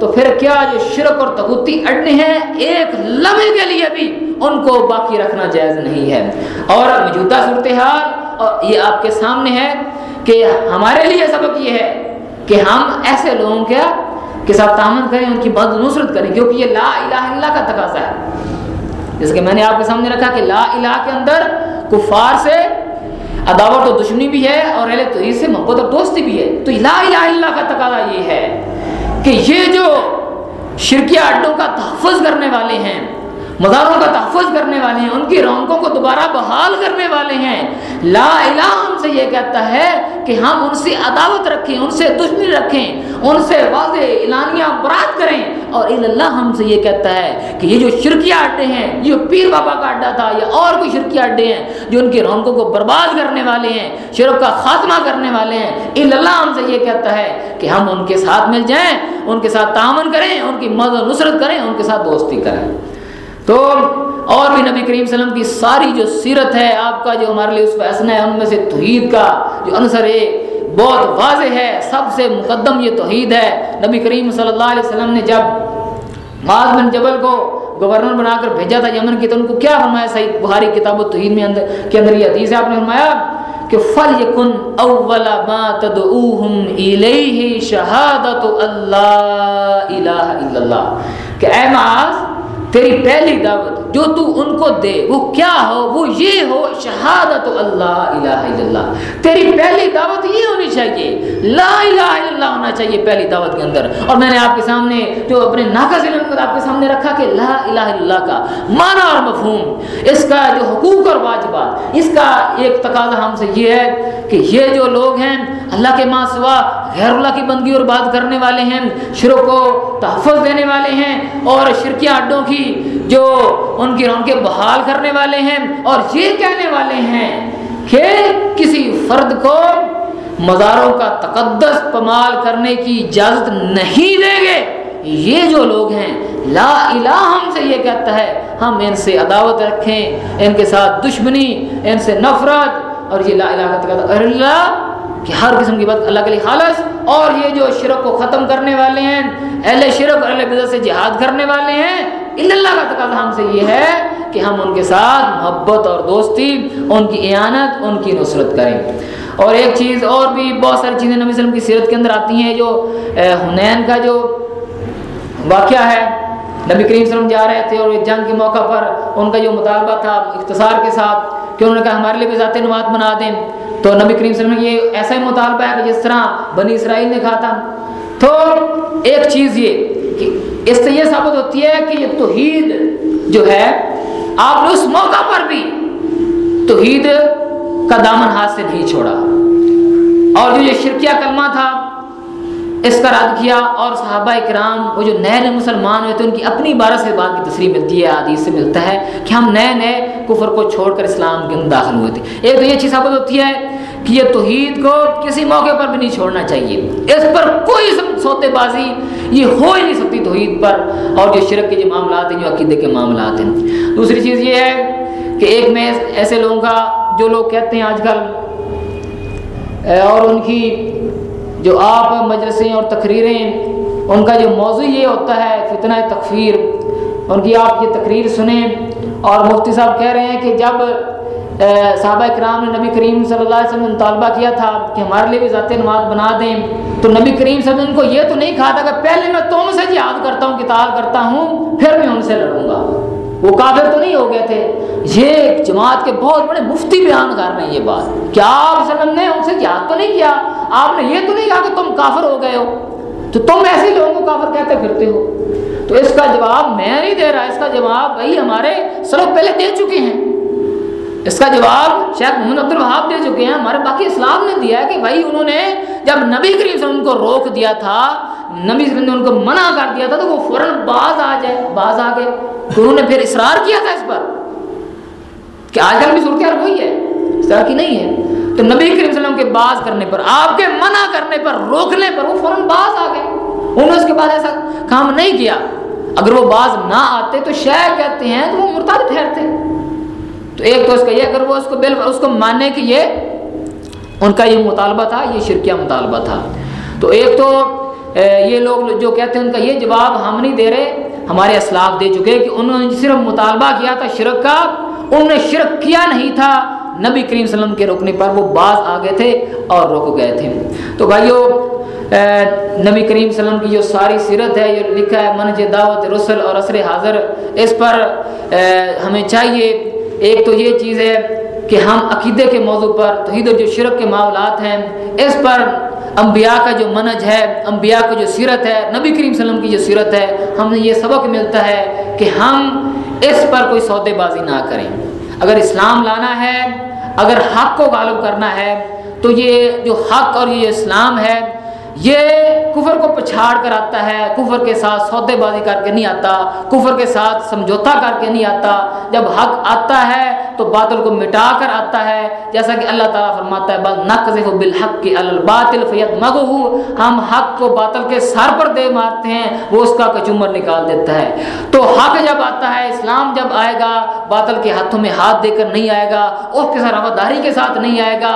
تو پھر کیا جو شرک اور تغوتی اڈے ہیں؟ ایک لمحے کے لیے بھی ان کو باقی رکھنا جائز نہیں ہے۔ اور موجودہ صورتحال، اور یہ آپ کے سامنے ہے کہ ہمارے لیے سبق یہ ہے کہ ہم ایسے لوگوں کے کے ساتھ تعمن کریں، ان کی بد نصرت کریں، کیونکہ یہ لا الہ اللہ کا تقاضا ہے۔ جیسے کہ میں نے آپ کے سامنے رکھا کہ لا الہ کے اندر کفار سے عداوت و دشمنی بھی ہے اور اہل توحید سے محبت اور دوستی بھی ہے۔ تو لا الہ اللہ کا تقاضا یہ ہے۔ کہ یہ جو شرکیہ اڈوں کا تحفظ کرنے والے ہیں مزاروں کا تحفظ کرنے والے ہیں، ان کی رونقوں کو دوبارہ بحال کرنے والے ہیں۔ لا الہ ہم سے یہ کہتا ہے کہ ہم ان سے عداوت رکھیں، ان سے دشمنی رکھیں، ان سے واضح اعلانیہ برات کریں۔ اور اللہ ہم سے یہ کہتا ہے کہ یہ جو شرکیہ اڈے ہیں، یہ پیر بابا کا اڈا تھا یا اور کوئی شرکیہ اڈے ہیں جو ان کی رونقوں کو برباد کرنے والے ہیں، شرک کا خاتمہ کرنے والے ہیں۔ اللہ ہم سے یہ کہتا ہے کہ ہم ان کے ساتھ مل جائیں، ان کے ساتھ تعاون کریں، ان کی مدد نصرت کریں، ان کے ساتھ دوستی کریں۔ تو اور بھی نبی کریم صلی اللہ علیہ وسلم کی ساری جو سیرت ہے، آپ کا جو ہمارے لیے اس فیصلہ ہے، ان میں سے توحید کا جو عنصر ہے، بہت واضح ہے۔ سب سے مقدم یہ توحید ہے۔ نبی کریم صلی اللہ علیہ وسلم نے جب معاذ بن جبل کو گورنر بنا کر بھیجا تھا یمن کی، تو ان کو کیا فرمایا؟ صحیح بخاری کتاب و توحید میں اندر کے اندر یہ حدیث ہے، آپ نے فرمایا کہ فل یکن اول ما تدعوہم الیہ شہادت اللہ الہ الا اللہ۔ کہ اے معاذ تیری پہلی دعوت جو تو ان کو دے، وہ کیا ہو؟ وہ یہ ہو، شہادت اللہ الہ الا اللہ۔ تیری پہلی دعوت یہ ہونی چاہیے، لا الہ الا اللہ ہونا چاہیے پہلی دعوت کے اندر۔ اور میں نے آپ کے سامنے جو اپنے ناقص علم کو آپ کے سامنے رکھا کہ لا الہ الا اللہ کا معنی اور مفہوم، اس کا جو حقوق اور واجبات، اس کا ایک تقاضا ہم سے یہ ہے کہ یہ جو لوگ ہیں، اللہ کے ماں سوا غیر اللہ کی بندگی اور بات کرنے والے ہیں شروع کو تحفظ دینے والے ہیں اور شرکیہ اڈوں کی جو ان کی رونقیں بحال کرنے والے ہیں اور یہ کہنے والے ہیں کہ کسی فرد کو مزاروں کا تقدس پمال کرنے کی اجازت نہیں دیں گے۔ یہ جو لوگ ہیں، لا الہ ہم سے یہ کہتا ہے، ہم ان سے عداوت رکھیں، ان کے ساتھ دشمنی، ان سے نفرت۔ اور یہ لا الہ کا تقدس اللہ کہ ہر قسم کی بات اللہ کے لیے خالص۔ اور یہ جو شرک کو ختم کرنے والے ہیں، اہل شرک اور اہل بدت سے جہاد کرنے والے ہیں اللہ کا تقاضا ہم سے یہ ہے کہ ہم ان کے ساتھ محبت اور دوستی، ان کی اعانت، ان کی نصرت کریں۔ اور ایک چیز اور بھی بہت ساری چیزیں نبی وسلم کی سیرت کے اندر آتی ہیں، جو حنین کا جو واقعہ ہے۔ نبی کریم وسلم جا رہے تھے اور جنگ کے موقع پر ان کا جو مطالبہ تھا اختصار کے ساتھ کہ انہوں نے کہا ہمارے لیے بھی ذات نمات بنا دیں۔ تو نبی کریم وسلم نے یہ ایسا ہی مطالبہ ہے کہ جس طرح بنی اسرائیل نے کہا تھا۔ تو ایک چیز یہ اس سے یہ ثابت ہوتی ہے کہ یہ توحید جو ہے، آپ نے اس موقع پر بھی توحید کا دامن ہاتھ سے نہیں چھوڑا۔ اور جو یہ شرکیہ کلمہ تھا، اس کا رد کیا اور صحابہ کرام وہ جو نئے نئے مسلمان ہوئے تھے، ان کی اپنی بارہ سے بات کی تصریح ملتی ہے، حدیث سے ملتا ہے کہ ہم نئے نئے کفر کو چھوڑ کر اسلام کے اندر داخل ہوئے تھے۔ ایک تو یہ چیز ثابت ہوتی ہے کہ یہ توحید کو کسی موقع پر بھی نہیں چھوڑنا چاہیے۔ اس پر کوئی سوتے بازی یہ ہو ہی نہیں سکتی توحید پر۔ اور جو شرک کے جو معاملات ہیں، جو عقیدے کے معاملات ہیں۔ دوسری چیز یہ ہے کہ ایک میں ایسے لوگوں کا جو لوگ کہتے ہیں آج کل اور ان کی جو آپ مجلسیں اور تقریریں، ان کا جو موضوع یہ ہوتا ہے، فتنہ تکفیر، ان کی آپ یہ تقریر سنیں۔ اور مفتی صاحب کہہ رہے ہیں کہ جب صحابہ کرام نے نبی کریم صلی اللہ علیہ وسلم نے مطالبہ کیا تھا کہ ہمارے لیے بھی ذات نماز بنا دیں۔ تو نبی کریم صلی اللہ علیہ وسلم ان کو یہ تو نہیں کہا تھا کہ پہلے میں تم سے جہاد کرتا ہوں، کتاب کرتا ہوں، پھر میں ان سے لڑوں گا۔ وہ کافر تو نہیں ہو گئے تھے۔ یہ جماعت کے بہت بڑے مفتی بیان کر رہے ہیں یہ بات۔ کیا آپ وسلم نے ان سے یاد تو نہیں کیا؟ آپ نے یہ تو نہیں کہا کہ تم کافر ہو گئے ہو۔ تو تم ایسے لوگوں کو کافر کہتے پھرتے ہو۔ تو اس کا جواب میں نہیں دے رہا، اس کا جواب بھائی ہمارے سلوک پہلے دے چکے ہیں۔ اس کا جواب شیخ محمد عبد الوہاب دے چکے ہیں۔ ہمارے باقی اسلام نے دیا ہے کہ بھائی انہوں نے جب نبی کریم صلی اللہ علیہ وسلم کو روک دیا تھا، نبی صلی اللہ علیہ وسلم نے ان کو منع کر دیا تھا، تو وہ فوراً باز آ جائے، باز آ گئے۔ تو انہوں نے پھر اصرار کیا تھا اس پر کہ آج کل بھی صورتحال وہی ہے اس طرح کی نہیں ہے۔ تو نبی کریم صلی اللہ علیہ وسلم کے باز کرنے پر، آپ کے منع کرنے پر، روکنے پر وہ فوراً باز آ گئے۔ انہوں نے اس کے بعد ایسا کام نہیں کیا۔ اگر وہ باز نہ آتے تو شہ کہتے ہیں تو وہ مرتاد ٹھہرتے۔ تو ایک تو اس کا یہ، اگر وہ اس کو بالکل اس کو ماننے کی یہ ان کا یہ مطالبہ تھا، یہ شرکیہ مطالبہ تھا۔ تو ایک تو یہ لوگ جو کہتے ہیں، ان کا یہ جواب ہم نہیں دے رہے، ہمارے اسلاف دے چکے کہ انہوں نے صرف مطالبہ کیا تھا شرک کا، انہوں نے شرک کیا نہیں تھا۔ نبی کریم صلی اللہ علیہ وسلم کے روکنے پر وہ باز آ گئے تھے اور رک گئے تھے۔ تو بھائیو نبی کریم صلی اللہ علیہ وسلم کی جو ساری سیرت ہے، یہ لکھا ہے منج دعوت رسل اور عصر حاضر، اس پر ہمیں چاہیے ایک تو یہ چیز ہے کہ ہم عقیدے کے موضوع پر، توحید جو شرک کے معاملات ہیں، اس پر انبیاء کا جو منج ہے، انبیاء کی جو سیرت ہے، نبی کریم صلی اللہ علیہ وسلم کی جو سیرت ہے، ہم نے یہ سبق ملتا ہے کہ ہم اس پر کوئی سودے بازی نہ کریں۔ اگر اسلام لانا ہے، اگر حق کو غالب کرنا ہے، تو یہ جو حق اور یہ اسلام ہے یہ کفر کو پچھاڑ کر آتا ہے، کفر کے ساتھ سودے بازی کر کے نہیں آتا، کفر کے ساتھ سمجھوتا کر کے نہیں آتا۔ جب حق آتا ہے تو باطل کو مٹا کر آتا ہے۔ جیسا کہ اللہ تعالیٰ فرماتا ہے، بل نقض بالحق الباطل فیت مغو ہم حق کو باطل کے سر پر دے مارتے ہیں، وہ اس کا کچمر نکال دیتا ہے۔ تو حق جب آتا ہے، اسلام جب آئے گا، باطل کے ہاتھوں میں ہاتھ دے کر نہیں آئے گا، اس کے ساتھ رواداری کے ساتھ نہیں آئے گا،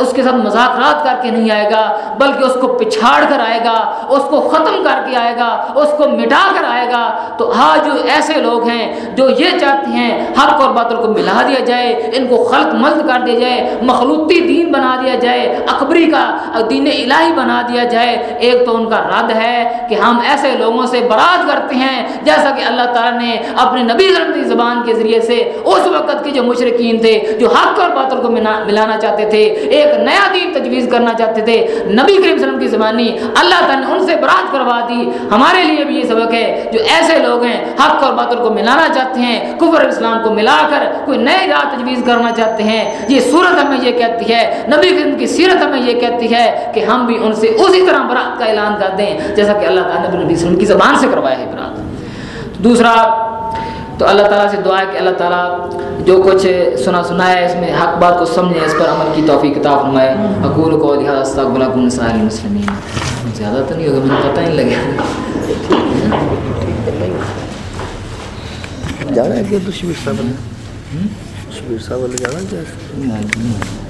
اس کے ساتھ مذاکرات کر کے نہیں آئے گا، بلکہ اس کو پچھاڑ چھاڑ کر آئے گا، اس کو ختم کر کے آئے گا، اس کو مٹا کر آئے گا۔ تو آج جو ایسے لوگ ہیں جو یہ چاہتے ہیں، حق اور باطل کو ملا دیا جائے، ان کو خلط ملت کر دیا جائے مخلوطی دین بنا دیا جائے، اکبری کا دین الہی بنا دیا جائے۔ ایک تو ان کا رد ہے کہ ہم ایسے لوگوں سے برات کرتے ہیں، جیسا کہ اللہ تعالیٰ نے اپنے نبی کی زبان کے ذریعے سے اس وقت کے جو مشرقین تھے، جو حق اور باطل کو ملانا چاہتے تھے، ایک نیا دین تجویز کرنا چاہتے تھے۔ نبی کریم وسلم کی زبانی اللہ تعالیٰ نے ان سے برات کروا دی۔ ہمارے لیے بھی یہ سبق ہے جو ایسے لوگ ہیں، حق اور باطل کو ملانا چاہتے ہیں، کفر اسلام کو ملا کر کوئی نئے راہ تجویز کرنا چاہتے ہیں۔ یہ صورت ہمیں یہ کہتی ہے، نبی کریم کی سیرت ہمیں یہ کہتی ہے کہ ہم بھی ان سے اسی طرح برات کا اعلان کر دیں، جیسا کہ اللہ تعالیٰ نے نبی وسلم کی زبان سے کروایا ہے برات۔ دوسرا تو اللہ تعالیٰ سے دعا ہے کہ اللہ تعالیٰ جو کچھ سنا سنا ہے اس میں حق بات کو سمجھیں اس پر عمل کی توفیق کتاب فرمائے۔ حقول کو لہٰذا استغفر لكم سائر المسلمین۔ زیادہ تو نہیں ہوگا مجھے پتہ نہیں لگے جانا ہے کہ تو شبیر صاحب نے؟ شبیر صاحب والے جانا ہے